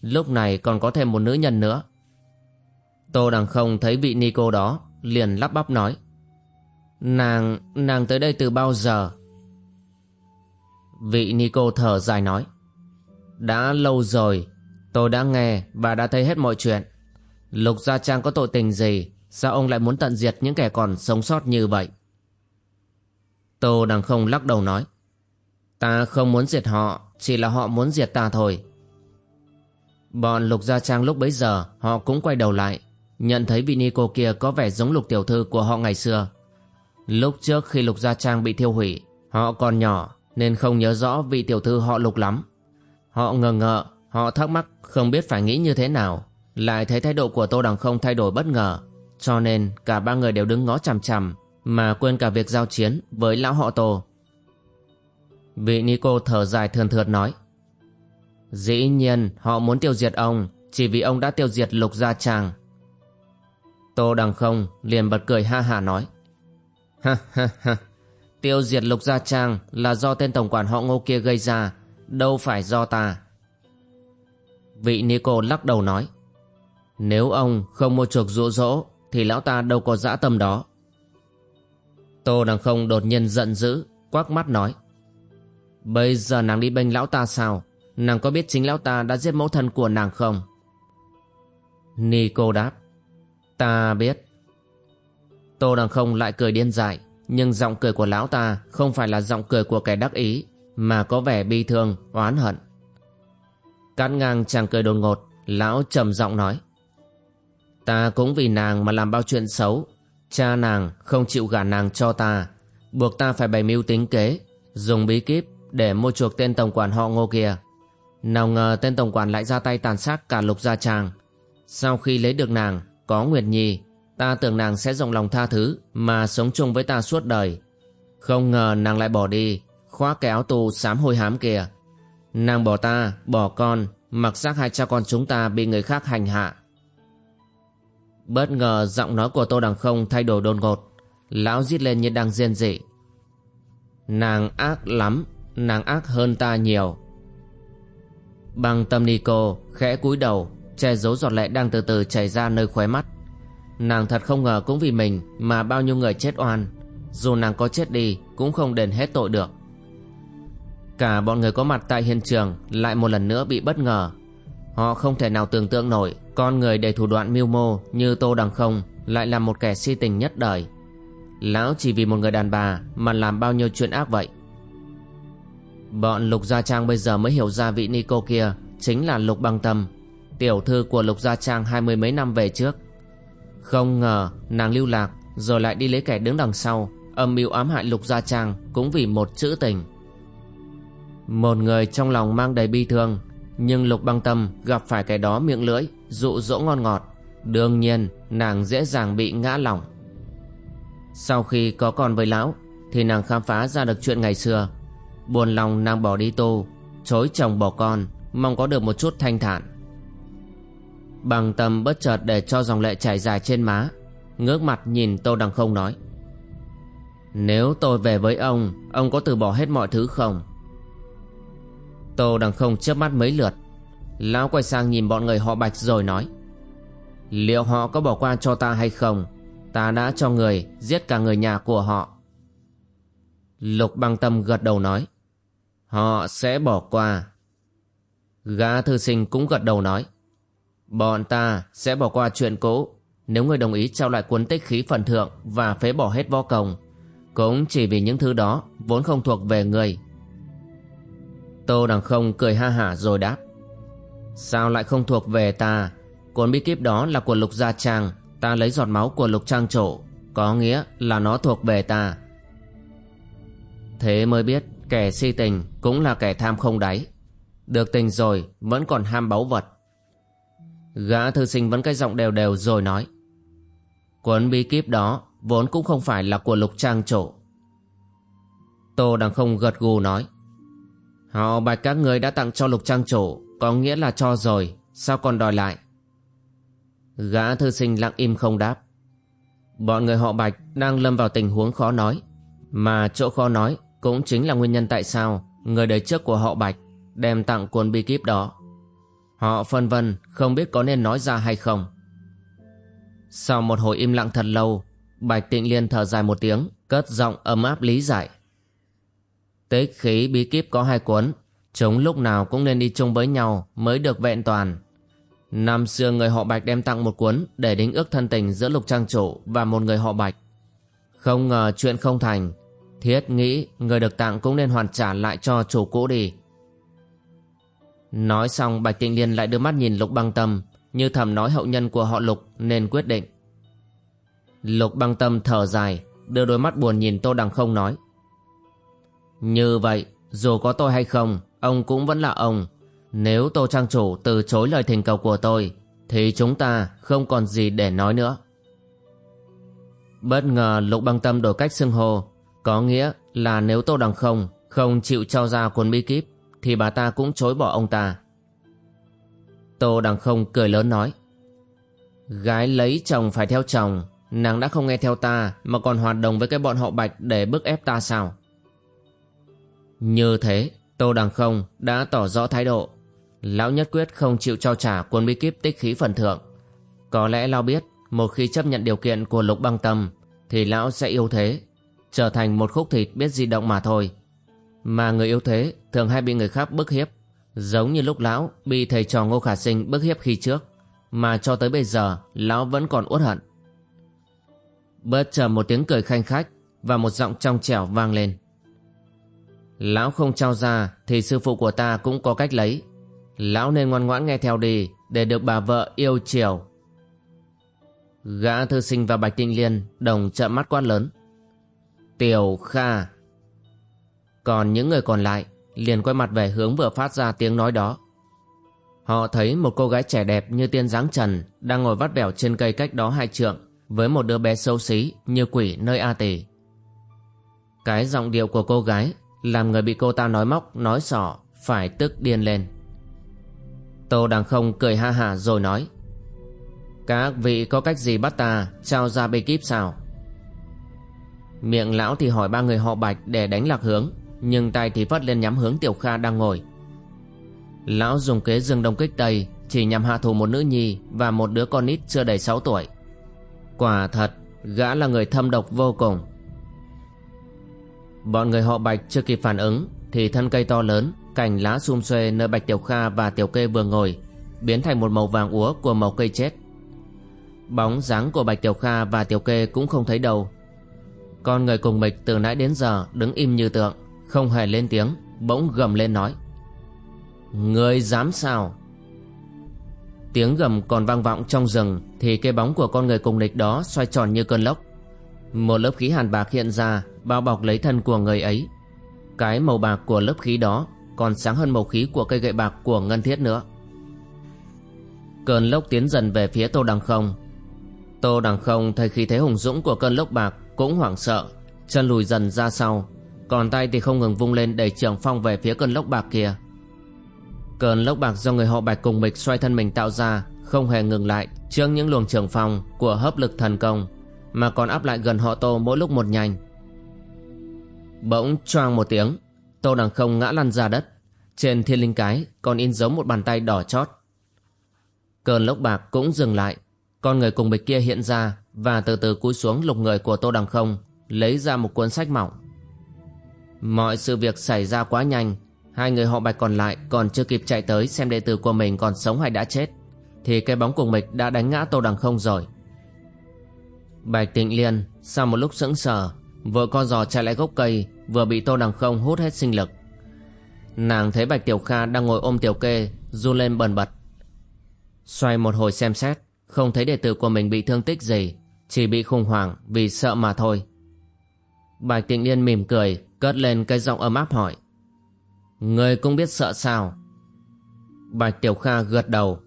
Lúc này còn có thêm một nữ nhân nữa. Tô Đằng không thấy vị ni cô đó Liền lắp bắp nói Nàng, nàng tới đây từ bao giờ? Vị ni cô thở dài nói, Đã lâu rồi, Tôi đã nghe và đã thấy hết mọi chuyện. Lục Gia Trang có tội tình gì, Sao ông lại muốn tận diệt những kẻ còn sống sót như vậy? Tô Đằng không lắc đầu nói, Ta không muốn diệt họ, Chỉ là họ muốn diệt ta thôi. Bọn Lục Gia Trang lúc bấy giờ, họ cũng quay đầu lại, Nhận thấy vị ni cô kia có vẻ giống Lục Tiểu Thư của họ ngày xưa. Lúc trước khi Lục Gia Trang bị thiêu hủy, Họ còn nhỏ nên không nhớ rõ vị tiểu thư họ Lục lắm. Họ ngờ ngợ, họ thắc mắc không biết phải nghĩ như thế nào. Lại thấy thái độ của Tô Đằng không thay đổi bất ngờ Cho nên cả ba người đều đứng ngó chằm chằm Mà quên cả việc giao chiến với lão họ Tô. Vị nico thở dài thườn thượt nói Dĩ nhiên họ muốn tiêu diệt ông Chỉ vì ông đã tiêu diệt lục gia tràng. Tô Đằng Không liền bật cười ha hà nói Ha ha ha. Tiêu diệt lục gia trang là do tên tổng quản họ ngô kia gây ra, Đâu phải do ta. Vị Nico lắc đầu nói, Nếu ông không mua chuộc dụ dỗ, Thì lão ta đâu có dã tâm đó. Tô Đằng Không đột nhiên giận dữ, Quắc mắt nói, Bây giờ nàng đi bênh lão ta sao? Nàng có biết chính lão ta đã giết mẫu thân của nàng không? Nico đáp, Ta biết. Tô đằng không lại cười điên dại nhưng giọng cười của lão ta Không phải là giọng cười của kẻ đắc ý Mà có vẻ bi thương, oán hận. Cắt ngang chàng cười đột ngột Lão trầm giọng nói Ta cũng vì nàng mà làm bao chuyện xấu. Cha nàng không chịu gả nàng cho ta. Buộc ta phải bày mưu tính kế Dùng bí kíp để mua chuộc tên tổng quản họ ngô kia. Nào ngờ tên tổng quản lại ra tay tàn sát cả lục gia tràng Sau khi lấy được nàng Có Nguyệt Nhi Ta tưởng nàng sẽ rộng lòng tha thứ Mà sống chung với ta suốt đời. Không ngờ nàng lại bỏ đi Khóa cái áo tù sám hôi hám kìa Nàng bỏ ta, bỏ con Mặc xác hai cha con chúng ta bị người khác hành hạ. Bất ngờ giọng nói của Tô Đằng Không thay đổi đột ngột Lão giết lên như đang riêng dị Nàng ác lắm Nàng ác hơn ta nhiều. Bằng tâm ni cô khẽ cúi đầu Che giấu giọt lệ đang từ từ chảy ra nơi khóe mắt. Nàng thật không ngờ cũng vì mình Mà bao nhiêu người chết oan Dù nàng có chết đi Cũng không đền hết tội được Cả bọn người có mặt tại hiện trường lại một lần nữa bị bất ngờ. Họ không thể nào tưởng tượng nổi con người đầy thủ đoạn mưu mô như Tô Đằng Không lại là một kẻ si tình nhất đời. Lão chỉ vì một người đàn bà mà làm bao nhiêu chuyện ác vậy. Bọn Lục Gia Trang bây giờ mới hiểu ra vị Nico kia chính là Lục Băng Tâm, tiểu thư của Lục Gia Trang hai mươi mấy năm về trước. Không ngờ nàng lưu lạc rồi lại đi lấy kẻ đứng đằng sau, âm mưu ám hại Lục Gia Trang cũng vì một chữ tình. Một người trong lòng mang đầy bi thương, nhưng Lục Băng Tâm gặp phải cái đó miệng lưỡi, dụ dỗ ngon ngọt, đương nhiên nàng dễ dàng bị ngã lòng. Sau khi có con với lão, thì nàng khám phá ra được chuyện ngày xưa Buồn lòng nàng bỏ đi tu Chối chồng bỏ con Mong có được một chút thanh thản Bằng tâm bất chợt để cho dòng lệ chảy dài trên má, Ngước mặt nhìn Tô Đằng Không nói Nếu tôi về với ông Ông có từ bỏ hết mọi thứ không Tô Đằng Không chớp mắt mấy lượt Lão quay sang nhìn bọn người họ bạch rồi nói, Liệu họ có bỏ qua cho ta hay không Ta đã cho người, giết cả người nhà của họ Lục băng tâm gật đầu nói, Họ sẽ bỏ qua. Gã thư sinh cũng gật đầu nói. Bọn ta sẽ bỏ qua chuyện cũ nếu người đồng ý trao lại cuốn tích khí phần thượng và phế bỏ hết võ công. Cũng chỉ vì những thứ đó vốn không thuộc về người. Tô Đằng Không cười ha hả rồi đáp. Sao lại không thuộc về ta? Cuốn bí kíp đó là của Lục Gia Trang. Ta lấy giọt máu của Lục Trang Trổ. Có nghĩa là nó thuộc về ta. Thế mới biết Kẻ si tình cũng là kẻ tham không đáy Được tình rồi, vẫn còn ham báu vật Gã thư sinh vẫn cái giọng đều đều rồi nói. Cuốn bí kíp đó vốn cũng không phải là của lục trang trổ Tô đằng không gật gù nói. Họ bạch các người đã tặng cho lục trang trổ Có nghĩa là cho rồi, Sao còn đòi lại? Gã thư sinh lặng im không đáp. Bọn người họ bạch đang lâm vào tình huống khó nói. Mà chỗ khó nói cũng chính là nguyên nhân tại sao người đời trước của họ Bạch đem tặng cuốn bi kíp đó. Họ phân vân không biết có nên nói ra hay không. Sau một hồi im lặng thật lâu, Bạch Tịnh Liên thở dài một tiếng, cất giọng ấm áp lý giải. Tích khí bí kíp có hai cuốn, chúng lúc nào cũng nên đi chung với nhau mới được vẹn toàn. Năm xưa người họ Bạch đem tặng một cuốn để đính ước thân tình giữa lục trang chủ và một người họ Bạch. Không ngờ chuyện không thành, Thiết nghĩ người được tặng cũng nên hoàn trả lại cho chủ cũ đi. Nói xong, Bạch Tịnh Liên lại đưa mắt nhìn Lục Băng Tâm, như thầm nói hậu nhân của họ Lục nên quyết định. Lục Băng Tâm thở dài, đưa đôi mắt buồn nhìn Tô Đằng Không nói. Như vậy, dù có tôi hay không, ông cũng vẫn là ông. Nếu Tô Trang Chủ từ chối lời thỉnh cầu của tôi, thì chúng ta không còn gì để nói nữa. Bất ngờ Lục Băng Tâm đổi cách xưng hô, có nghĩa là nếu Tô Đằng Không không chịu cho ra cuốn bí kíp thì bà ta cũng chối bỏ ông ta. Tô Đằng Không cười lớn nói, Gái lấy chồng phải theo chồng, Nàng đã không nghe theo ta Mà còn hoạt động với cái bọn họ bạch Để bức ép ta sao Như thế, Tô Đằng Không đã tỏ rõ thái độ Lão nhất quyết không chịu trao trả Cuốn bí kíp tích khí phần thượng Có lẽ Lão biết Một khi chấp nhận điều kiện của lục băng tâm Thì Lão sẽ yêu thế, trở thành một khúc thịt biết di động mà thôi. Mà người yếu thế thường hay bị người khác bức hiếp, giống như lúc lão bị thầy trò Ngô Khả Sinh bức hiếp khi trước, mà cho tới bây giờ lão vẫn còn uất hận. Bất chợt một tiếng cười khanh khách và một giọng trong trẻo vang lên. Lão không trao ra thì sư phụ của ta cũng có cách lấy. Lão nên ngoan ngoãn nghe theo đi để được bà vợ yêu chiều. Gã thư sinh và Bạch Tinh Liên đồng trợn mắt quát lớn. Tiểu Kha còn những người còn lại liền quay mặt về hướng vừa phát ra tiếng nói đó. Họ thấy một cô gái trẻ đẹp như tiên dáng trần đang ngồi vắt vẻo trên cây cách đó hai trượng với một đứa bé xấu xí như quỷ nơi A Tỷ. Cái giọng điệu của cô gái làm người bị cô ta nói móc, nói sỏ phải tức điên lên. Tô Đằng Không cười ha hả rồi nói Các vị có cách gì bắt ta trao ra bê kíp sao? Miệng lão thì hỏi ba người họ bạch để đánh lạc hướng nhưng tay thì phất lên nhắm hướng Tiểu Kha đang ngồi. Lão dùng kế dương đông kích tây, Chỉ nhằm hạ thủ một nữ nhi Và một đứa con nít chưa đầy 6 tuổi. Quả thật, Gã là người thâm độc vô cùng. Bọn người họ bạch chưa kịp phản ứng, Thì thân cây to lớn, Cành lá sum xuê nơi Bạch Tiểu Kha và Tiểu Kê vừa ngồi, Biến thành một màu vàng úa của màu cây chết. Bóng dáng của Bạch Tiểu Kha và Tiểu Kê cũng không thấy đâu. Con người cùng mịch từ nãy đến giờ đứng im như tượng. Không hề lên tiếng, Bỗng gầm lên nói. Người dám sao Tiếng gầm còn vang vọng trong rừng Thì cái bóng của con người cùng địch đó xoay tròn như cơn lốc. Một lớp khí hàn bạc hiện ra, Bao bọc lấy thân của người ấy. Cái màu bạc của lớp khí đó Còn sáng hơn màu khí của cây gậy bạc của ngân thiết nữa. Cơn lốc tiến dần về phía Tô Đằng Không. Tô Đằng Không thấy khí thế hùng dũng của cơn lốc bạc Cũng hoảng sợ, Chân lùi dần ra sau. Còn tay thì không ngừng vung lên đẩy trường phong về phía cơn lốc bạc kia. Cơn lốc bạc do người họ bạch cùng mịch xoay thân mình tạo ra Không hề ngừng lại trước những luồng trường phong của hấp lực thần công, Mà còn áp lại gần họ tô mỗi lúc một nhanh. Bỗng choang một tiếng, Tô đằng không ngã lăn ra đất. Trên thiên linh cái còn in dấu một bàn tay đỏ chót. Cơn lốc bạc cũng dừng lại. Con người cùng bịch kia hiện ra Và từ từ cúi xuống lục người của tô đằng không, Lấy ra một cuốn sách mỏng. Mọi sự việc xảy ra quá nhanh. Hai người họ bạch còn lại còn chưa kịp chạy tới xem đệ tử của mình còn sống hay đã chết, Thì cái bóng của mịch đã đánh ngã tô đằng không rồi. Bạch tịnh liên sau một lúc sững sờ vừa con giò chạy lại gốc cây, Vừa bị tô đằng không hút hết sinh lực. Nàng thấy bạch tiểu kha đang ngồi ôm tiểu kê, run lên bần bật. Xoay một hồi xem xét, Không thấy đệ tử của mình bị thương tích gì, Chỉ bị khủng hoảng vì sợ mà thôi. Bạch tịnh liên mỉm cười Cất lên cái giọng ấm áp hỏi. Người cũng biết sợ sao? Bạch Tiểu Kha gật đầu.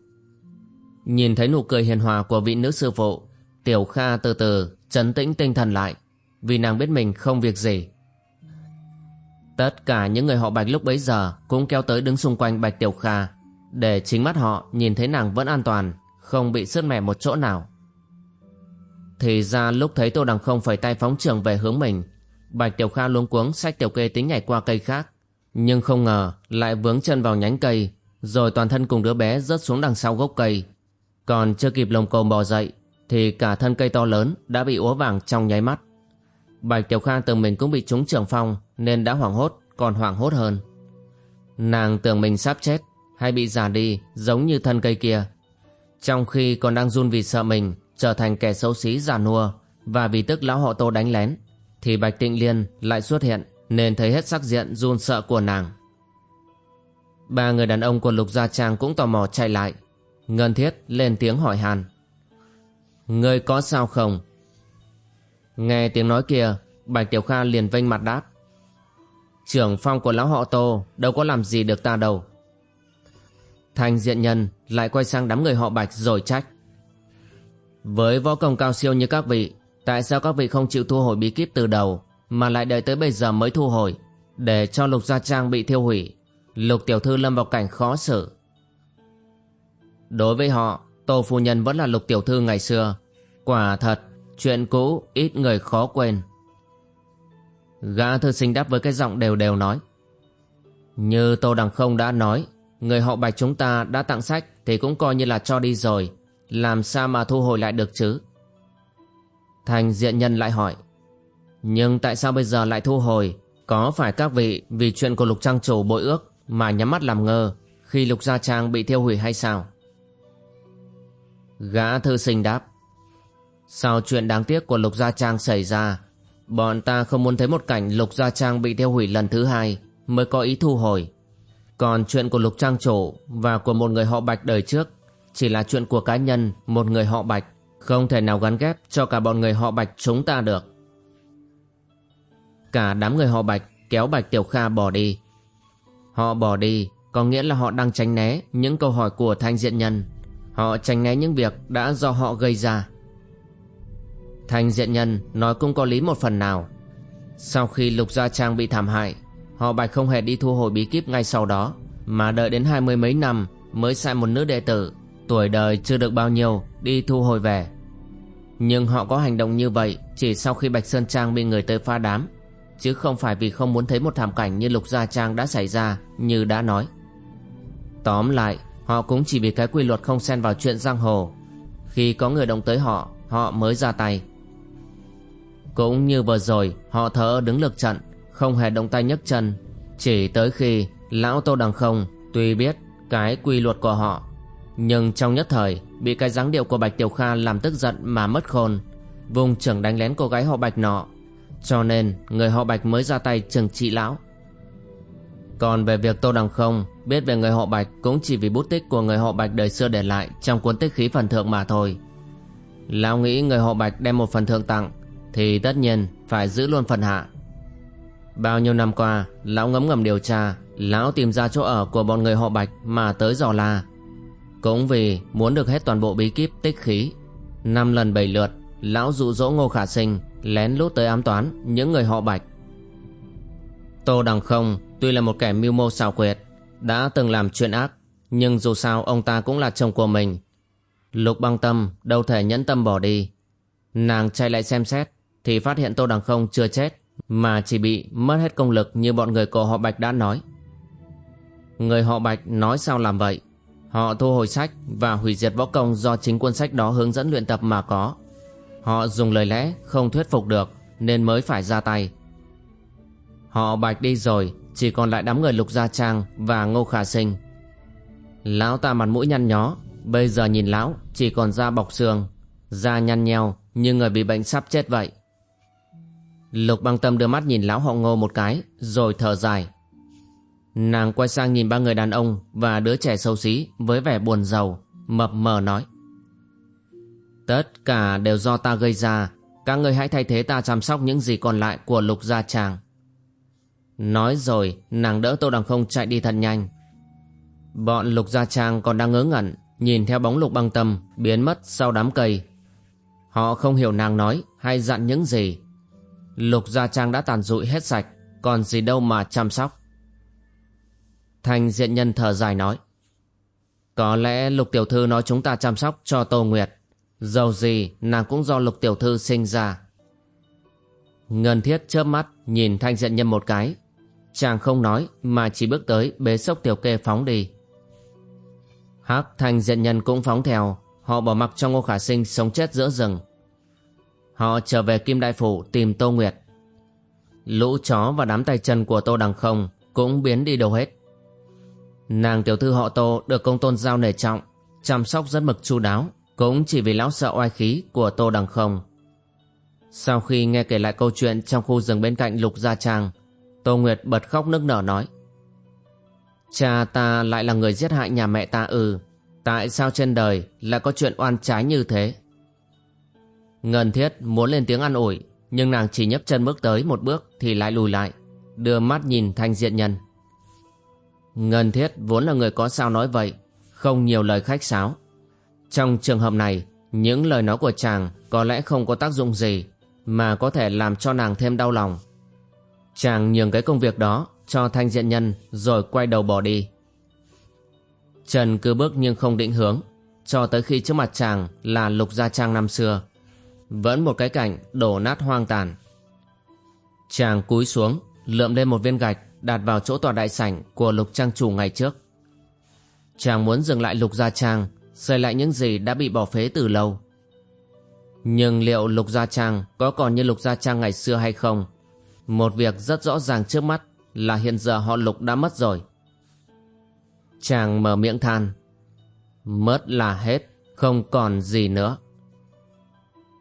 Nhìn thấy nụ cười hiền hòa của vị nữ sư phụ, Tiểu Kha từ từ chấn tĩnh tinh thần lại, Vì nàng biết mình không việc gì. Tất cả những người họ Bạch lúc bấy giờ Cũng kéo tới đứng xung quanh Bạch Tiểu Kha, Để chính mắt họ nhìn thấy nàng vẫn an toàn, Không bị sứt mẻ một chỗ nào. Thì ra lúc thấy Tô Đằng không phải tay phóng trường về hướng mình Bạch Tiểu Kha luống cuống sách Tiểu Kê tính nhảy qua cây khác. Nhưng không ngờ, lại vướng chân vào nhánh cây, Rồi toàn thân cùng đứa bé rớt xuống đằng sau gốc cây. Còn chưa kịp lồng cồm bò dậy, Thì cả thân cây to lớn đã bị úa vàng trong nháy mắt. Bạch Tiểu Kha tưởng mình cũng bị trúng trường phong, Nên đã hoảng hốt, còn hoảng hốt hơn. Nàng tưởng mình sắp chết, Hay bị già đi, giống như thân cây kia. Trong khi còn đang run vì sợ mình, Trở thành kẻ xấu xí già nua, Và vì tức lão họ tô đánh lén thì Bạch Tịnh Liên lại xuất hiện nên thấy hết sắc diện run sợ của nàng. Ba người đàn ông của Lục Gia Trang cũng tò mò chạy lại. Ngân Thiết lên tiếng hỏi Hàn. Ngươi có sao không? Nghe tiếng nói kia, Bạch Tiểu Kha liền vênh mặt đáp. Trưởng phong của lão họ Tô đâu có làm gì được ta đâu. Thành diện nhân lại quay sang đám người họ Bạch rồi trách. Với võ công cao siêu như các vị, tại sao các vị không chịu thu hồi bí kíp từ đầu, mà lại đợi tới bây giờ mới thu hồi, để cho lục gia trang bị thiêu hủy? Lục tiểu thư lâm vào cảnh khó xử. Đối với họ, tô phu nhân vẫn là lục tiểu thư ngày xưa. Quả thật, chuyện cũ ít người khó quên. Gã thư sinh đáp với cái giọng đều đều nói. Như tô đằng không đã nói, người họ bạch chúng ta đã tặng sách thì cũng coi như là cho đi rồi. Làm sao mà thu hồi lại được chứ? Thành diện nhân lại hỏi, nhưng tại sao bây giờ lại thu hồi? Có phải các vị vì chuyện của lục trang chủ bội ước Mà nhắm mắt làm ngơ Khi lục gia trang bị thiêu hủy hay sao? Gã thư sinh đáp, Sau chuyện đáng tiếc của lục gia trang xảy ra, Bọn ta không muốn thấy một cảnh lục gia trang bị thiêu hủy lần thứ hai Mới có ý thu hồi. Còn chuyện của lục trang chủ Và của một người họ bạch đời trước Chỉ là chuyện của cá nhân Một người họ bạch. Không thể nào gắn ghép cho cả bọn người họ bạch chúng ta được Cả đám người họ Bạch kéo Bạch Tiểu Kha bỏ đi. Họ bỏ đi có nghĩa là họ đang tránh né những câu hỏi của thanh diện nhân. Họ tránh né những việc đã do họ gây ra. Thanh diện nhân nói cũng có lý một phần nào. Sau khi Lục Gia Trang bị thảm hại, họ Bạch không hề đi thu hồi bí kíp ngay sau đó, mà đợi đến hai mươi mấy năm mới sai một nữ đệ tử, tuổi đời chưa được bao nhiêu, đi thu hồi về. Nhưng họ có hành động như vậy chỉ sau khi Bạch Sơn Trang bị người tới phá đám chứ không phải vì không muốn thấy một thảm cảnh như Lục Gia Trang đã xảy ra như đã nói. Tóm lại, họ cũng chỉ vì cái quy luật không xen vào chuyện giang hồ. Khi có người động tới họ, họ mới ra tay. Cũng như vừa rồi, họ thở đứng lực trận, không hề động tay nhấc chân, Chỉ tới khi lão Tô Đằng Không tuy biết cái quy luật của họ nhưng trong nhất thời bị cái dáng điệu của Bạch Tiểu Kha làm tức giận mà mất khôn vùng trưởng đánh lén cô gái họ Bạch nọ cho nên người họ Bạch mới ra tay trừng trị lão còn về việc Tô Đằng Không biết về người họ Bạch cũng chỉ vì bút tích của người họ Bạch đời xưa để lại trong cuốn tích khí phần thượng mà thôi. Lão nghĩ người họ Bạch đem một phần thượng tặng thì tất nhiên phải giữ luôn phần hạ. Bao nhiêu năm qua, lão ngấm ngầm điều tra, lão tìm ra chỗ ở của bọn người họ Bạch mà tới dò la. Cũng vì muốn được hết toàn bộ bí kíp tích khí. Năm lần bảy lượt, lão dụ dỗ Ngô Khả Sinh lén lút tới ám toán những người họ Bạch. Tô Đằng Không tuy là một kẻ mưu mô xảo quyệt, đã từng làm chuyện ác, nhưng dù sao ông ta cũng là chồng của mình. Lục băng tâm đâu thể nhẫn tâm bỏ đi. Nàng chạy lại xem xét, thì phát hiện Tô Đằng Không chưa chết, mà chỉ bị mất hết công lực như bọn người cổ họ Bạch đã nói. Người họ Bạch nói sao làm vậy? Họ thu hồi sách và hủy diệt võ công do chính quân sách đó hướng dẫn luyện tập mà có. Họ dùng lời lẽ không thuyết phục được nên mới phải ra tay. Họ Bạch đi rồi chỉ còn lại đám người Lục Gia Trang và Ngô Khả Sinh. Lão ta mặt mũi nhăn nhó, bây giờ nhìn lão chỉ còn da bọc xương, da nhăn nheo như người bị bệnh sắp chết vậy. Lục băng tâm đưa mắt nhìn lão họ ngô một cái, rồi thở dài. Nàng quay sang nhìn ba người đàn ông và đứa trẻ xấu xí với vẻ buồn giàu, mập mờ nói. Tất cả đều do ta gây ra, các người hãy thay thế ta chăm sóc những gì còn lại của lục gia tràng. Nói rồi, nàng đỡ Tô Đằng Không chạy đi thật nhanh. Bọn lục gia trang còn đang ngớ ngẩn, nhìn theo bóng lục băng tâm biến mất sau đám cây. Họ không hiểu nàng nói hay dặn những gì. Lục gia trang đã tàn rụi hết sạch, còn gì đâu mà chăm sóc. Thành diện nhân thở dài nói. Có lẽ lục tiểu thư nói chúng ta chăm sóc cho Tô Nguyệt. Dầu gì nàng cũng do lục tiểu thư sinh ra. Ngân thiết chớp mắt nhìn thanh diện nhân một cái Chàng không nói mà chỉ bước tới bế sốc tiểu kê phóng đi. Hắc thanh diện nhân cũng phóng theo, họ bỏ mặc cho Ngô Khả Sinh sống chết giữa rừng. Họ trở về Kim Đại Phủ tìm Tô Nguyệt. Lũ chó và đám tay chân của Tô Đằng Không cũng biến đi đâu hết. Nàng tiểu thư họ Tô được công tôn giao nể trọng, chăm sóc rất mực chu đáo, cũng chỉ vì lão sợ oai khí của Tô Đằng Không. Sau khi nghe kể lại câu chuyện trong khu rừng bên cạnh Lục Gia Trang, Tô Nguyệt bật khóc nức nở nói Cha ta lại là người giết hại nhà mẹ ta ư Tại sao trên đời lại có chuyện oan trái như thế Ngân thiết muốn lên tiếng an ủi Nhưng nàng chỉ nhấp chân bước tới một bước Thì lại lùi lại Đưa mắt nhìn thanh diện nhân Ngân thiết vốn là người có sao nói vậy Không nhiều lời khách sáo Trong trường hợp này Những lời nói của chàng Có lẽ không có tác dụng gì Mà có thể làm cho nàng thêm đau lòng Chàng nhường cái công việc đó cho thanh diện nhân rồi quay đầu bỏ đi. Trần cứ bước nhưng không định hướng, cho tới khi trước mặt chàng là lục gia trang năm xưa. Vẫn một cái cảnh đổ nát hoang tàn. Chàng cúi xuống, lượm lên một viên gạch đặt vào chỗ tòa đại sảnh của lục trang chủ ngày trước. Chàng muốn dừng lại lục gia trang, xây lại những gì đã bị bỏ phế từ lâu. Nhưng liệu lục gia trang có còn như lục gia trang ngày xưa hay không một việc rất rõ ràng trước mắt là hiện giờ họ lục đã mất rồi. Chàng mở miệng than. Mất là hết, không còn gì nữa.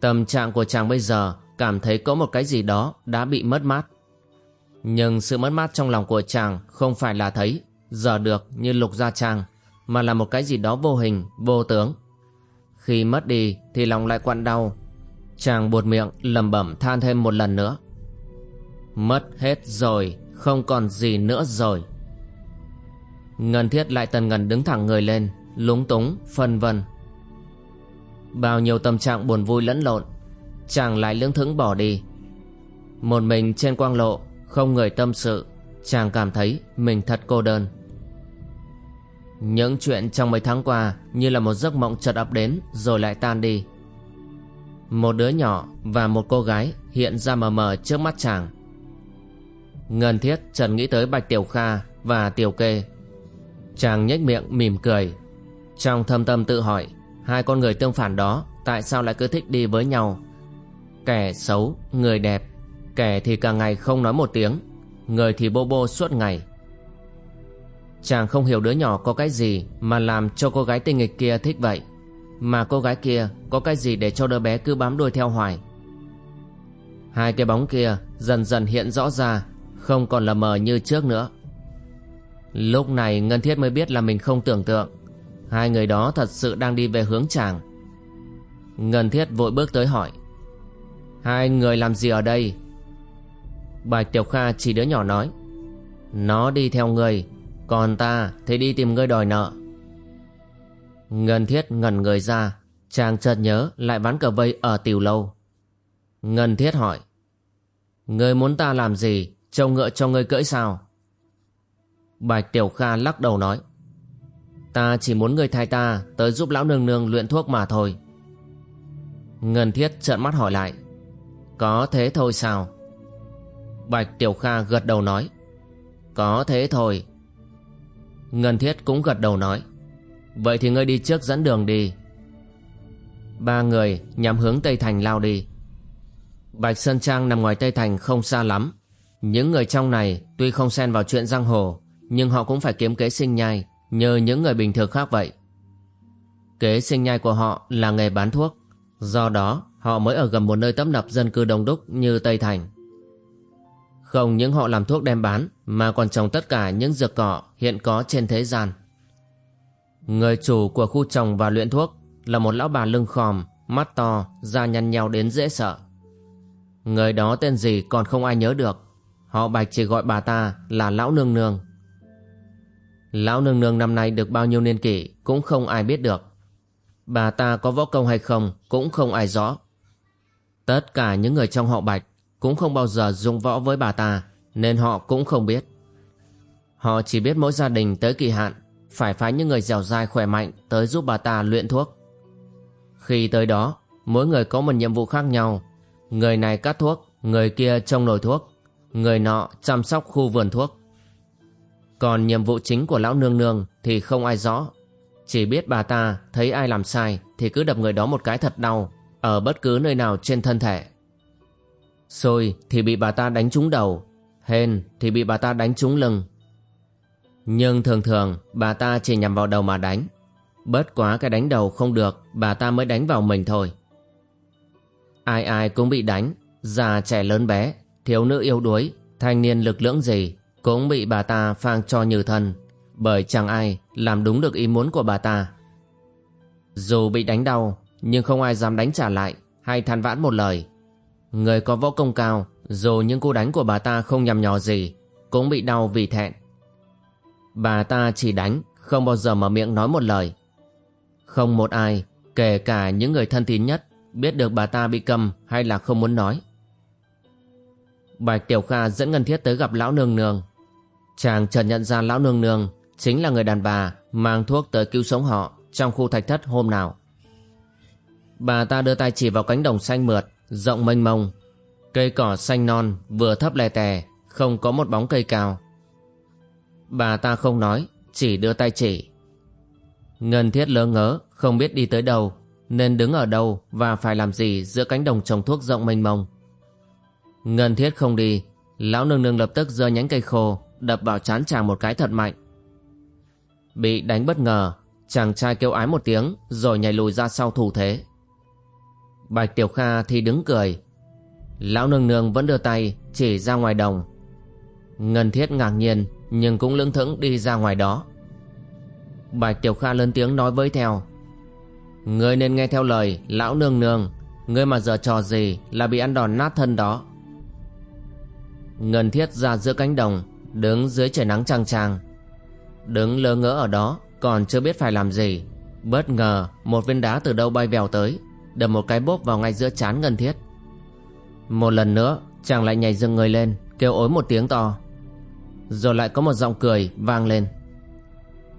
Tâm trạng của chàng bây giờ cảm thấy có một cái gì đó đã bị mất mát. Nhưng sự mất mát trong lòng của chàng không phải là thấy, giờ được như lục gia trang, mà là một cái gì đó vô hình, vô tướng. Khi mất đi thì lòng lại quặn đau. Chàng buột miệng lầm bẩm than thêm một lần nữa. Mất hết rồi Không còn gì nữa rồi Ngân thiết lại tần ngần đứng thẳng người lên Lúng túng phân vân Bao nhiêu tâm trạng buồn vui lẫn lộn Chàng lại lưỡng thững bỏ đi Một mình trên quang lộ không người tâm sự Chàng cảm thấy mình thật cô đơn Những chuyện trong mấy tháng qua Như là một giấc mộng chợt ập đến Rồi lại tan đi Một đứa nhỏ và một cô gái Hiện ra mờ mờ trước mắt chàng Ngân thiết trần nghĩ tới Bạch Tiểu Kha và Tiểu Kê. Chàng nhếch miệng mỉm cười. Trong thâm tâm tự hỏi, hai con người tương phản đó tại sao lại cứ thích đi với nhau. Kẻ xấu, người đẹp, kẻ thì cả ngày không nói một tiếng, Người thì bô bô suốt ngày. Chàng không hiểu đứa nhỏ có cái gì Mà làm cho cô gái tinh nghịch kia thích vậy Mà cô gái kia có cái gì để cho đứa bé cứ bám đuôi theo hoài. Hai cái bóng kia dần dần hiện rõ ra Không còn là mờ như trước nữa. Lúc này Ngân Thiết mới biết là mình không tưởng tượng Hai người đó thật sự đang đi về hướng chàng. Ngân Thiết vội bước tới hỏi Hai người làm gì ở đây? Bạch Tiểu Kha chỉ đứa nhỏ nói, Nó đi theo người Còn ta thì đi tìm ngươi đòi nợ. Ngân Thiết ngẩn người ra, Chàng chợt nhớ lại ván cờ vây ở tiểu lâu. Ngân Thiết hỏi, Ngươi muốn ta làm gì? Trông ngựa cho ngươi cưỡi sao? Bạch Tiểu Kha lắc đầu nói, Ta chỉ muốn người thay ta Tới giúp lão nương nương luyện thuốc mà thôi. Ngân Thiết trợn mắt hỏi lại, Có thế thôi sao? Bạch Tiểu Kha gật đầu nói, Có thế thôi. Ngân Thiết cũng gật đầu nói, Vậy thì ngươi đi trước dẫn đường đi. Ba người nhắm hướng Tây Thành lao đi. Bạch Sơn Trang nằm ngoài Tây Thành không xa lắm. Những người trong này tuy không xen vào chuyện giang hồ, Nhưng họ cũng phải kiếm kế sinh nhai Như những người bình thường khác vậy. Kế sinh nhai của họ là nghề bán thuốc, Do đó họ mới ở gần một nơi tấp nập dân cư đông đúc như Tây Thành. Không những họ làm thuốc đem bán Mà còn trồng tất cả những dược cỏ hiện có trên thế gian. Người chủ của khu trồng và luyện thuốc Là một lão bà lưng khòm Mắt to, da nhăn nhau đến dễ sợ. Người đó tên gì còn không ai nhớ được. Họ Bạch chỉ gọi bà ta là Lão Nương Nương. Lão Nương Nương năm nay được bao nhiêu niên kỷ Cũng không ai biết được. Bà ta có võ công hay không Cũng không ai rõ. Tất cả những người trong họ Bạch cũng không bao giờ dùng võ với bà ta, Nên họ cũng không biết. Họ chỉ biết mỗi gia đình tới kỳ hạn, Phải phái những người dẻo dai khỏe mạnh Tới giúp bà ta luyện thuốc. Khi tới đó, Mỗi người có một nhiệm vụ khác nhau. Người này cắt thuốc, Người kia trông nồi thuốc, Người nọ chăm sóc khu vườn thuốc. Còn nhiệm vụ chính của lão nương nương Thì không ai rõ. Chỉ biết bà ta thấy ai làm sai Thì cứ đập người đó một cái thật đau Ở bất cứ nơi nào trên thân thể. Xôi thì bị bà ta đánh trúng đầu Hên thì bị bà ta đánh trúng lưng Nhưng thường thường bà ta chỉ nhằm vào đầu mà đánh Bớt quá cái đánh đầu không được Bà ta mới đánh vào mình thôi Ai ai cũng bị đánh, già trẻ lớn bé, thiếu nữ yếu đuối, thanh niên lực lưỡng gì cũng bị bà ta phang cho như thân, bởi chẳng ai làm đúng được ý muốn của bà ta. Dù bị đánh đau, nhưng không ai dám đánh trả lại hay than vãn một lời. Người có võ công cao, dù những cú đánh của bà ta không nhằm nhò gì, cũng bị đau vì thẹn. Bà ta chỉ đánh, không bao giờ mở miệng nói một lời. Không một ai, kể cả những người thân tín nhất, biết được bà ta bị cầm hay là không muốn nói. Bạch Tiểu Kha dẫn Ngân Thiết tới gặp lão nương nương. Chàng chợt nhận ra lão nương nương chính là người đàn bà mang thuốc tới cứu sống họ trong khu thạch thất hôm nào. Bà ta đưa tay chỉ vào cánh đồng xanh mượt, rộng mênh mông. Cây cỏ xanh non vừa thấp lè tè, không có một bóng cây cao. Bà ta không nói, chỉ đưa tay chỉ. Ngân thiết lơ ngớ, không biết đi tới đâu, nên đứng ở đâu và phải làm gì giữa cánh đồng trồng thuốc rộng mênh mông. Ngân thiết không đi, lão nương nương lập tức giơ nhánh cây khô, đập vào chán chàng một cái thật mạnh. Bị đánh bất ngờ, chàng trai kêu ái một tiếng rồi nhảy lùi ra sau thủ thế. Bạch Tiểu Kha thì đứng cười. Lão nương nương vẫn đưa tay chỉ ra ngoài đồng. Ngân thiết ngạc nhiên, nhưng cũng lưỡng thững đi ra ngoài đó. Bạch Tiểu Kha lớn tiếng nói với theo. Ngươi nên nghe theo lời lão nương nương Ngươi mà giờ trò gì là bị ăn đòn nát thân đó Ngân thiết ra giữa cánh đồng, Đứng dưới trời nắng trăng tràng Đứng lơ ngỡ ở đó, Còn chưa biết phải làm gì Bất ngờ, một viên đá từ đâu bay vèo tới Đập một cái bốp vào ngay giữa chán Ngân thiết. Một lần nữa, Chàng lại nhảy dừng người lên, Kêu ối một tiếng to. Rồi lại có một giọng cười vang lên.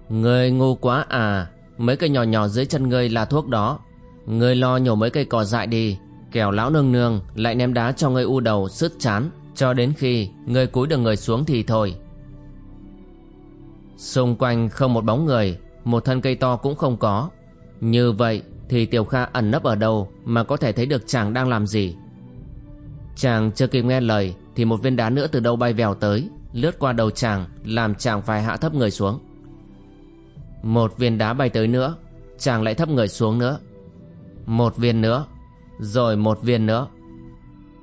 Ngươi ngu quá à Mấy cây nhỏ nhỏ dưới chân ngươi là thuốc đó. Ngươi lo nhổ mấy cây cỏ dại đi, Kẻo lão nương nương lại ném đá cho ngươi u đầu, sứt chán, Cho đến khi ngươi cúi được người xuống thì thôi. Xung quanh không một bóng người, Một thân cây to cũng không có. Như vậy thì Tiểu Kha ẩn nấp ở đâu Mà có thể thấy được chàng đang làm gì? Chàng chưa kịp nghe lời Thì một viên đá nữa từ đâu bay vèo tới, lướt qua đầu chàng, làm chàng phải hạ thấp người xuống. Một viên đá bay tới nữa, chàng lại thấp người xuống nữa. Một viên nữa, rồi một viên nữa.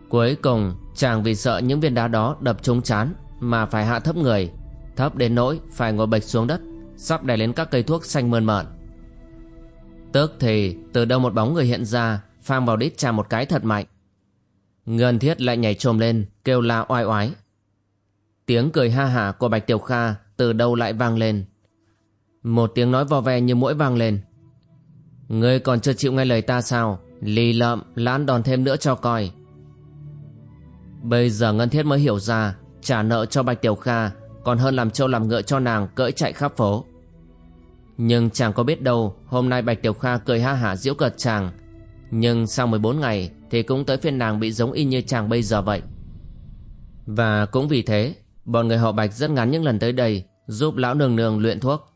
Cuối cùng, chàng vì sợ những viên đá đó đập trúng chán mà phải hạ thấp người, thấp đến nỗi phải ngồi bệch xuống đất, sắp đè lên các cây thuốc xanh mơn mởn tức thì từ đâu một bóng người hiện ra, phang vào đít trà một cái thật mạnh. Ngân thiết lại nhảy trồm lên, kêu la oai oái. Tiếng cười ha hả của bạch tiểu kha từ đâu lại vang lên? Một tiếng nói vò ve như mũi vang lên. Ngươi còn chưa chịu nghe lời ta sao? Lì lợm, lãn đòn thêm nữa cho coi. Bây giờ ngân thiết mới hiểu ra, trả nợ cho bạch tiểu kha, còn hơn làm trâu làm ngựa cho nàng cỡi chạy khắp phố nhưng chàng có biết đâu, hôm nay bạch tiểu kha cười ha hả diễu cợt chàng. Nhưng sau 14 ngày thì cũng tới phiên nàng bị giống y như chàng bây giờ vậy. Và cũng vì thế, bọn người họ bạch rất ngắn những lần tới đây, giúp lão nương nương luyện thuốc.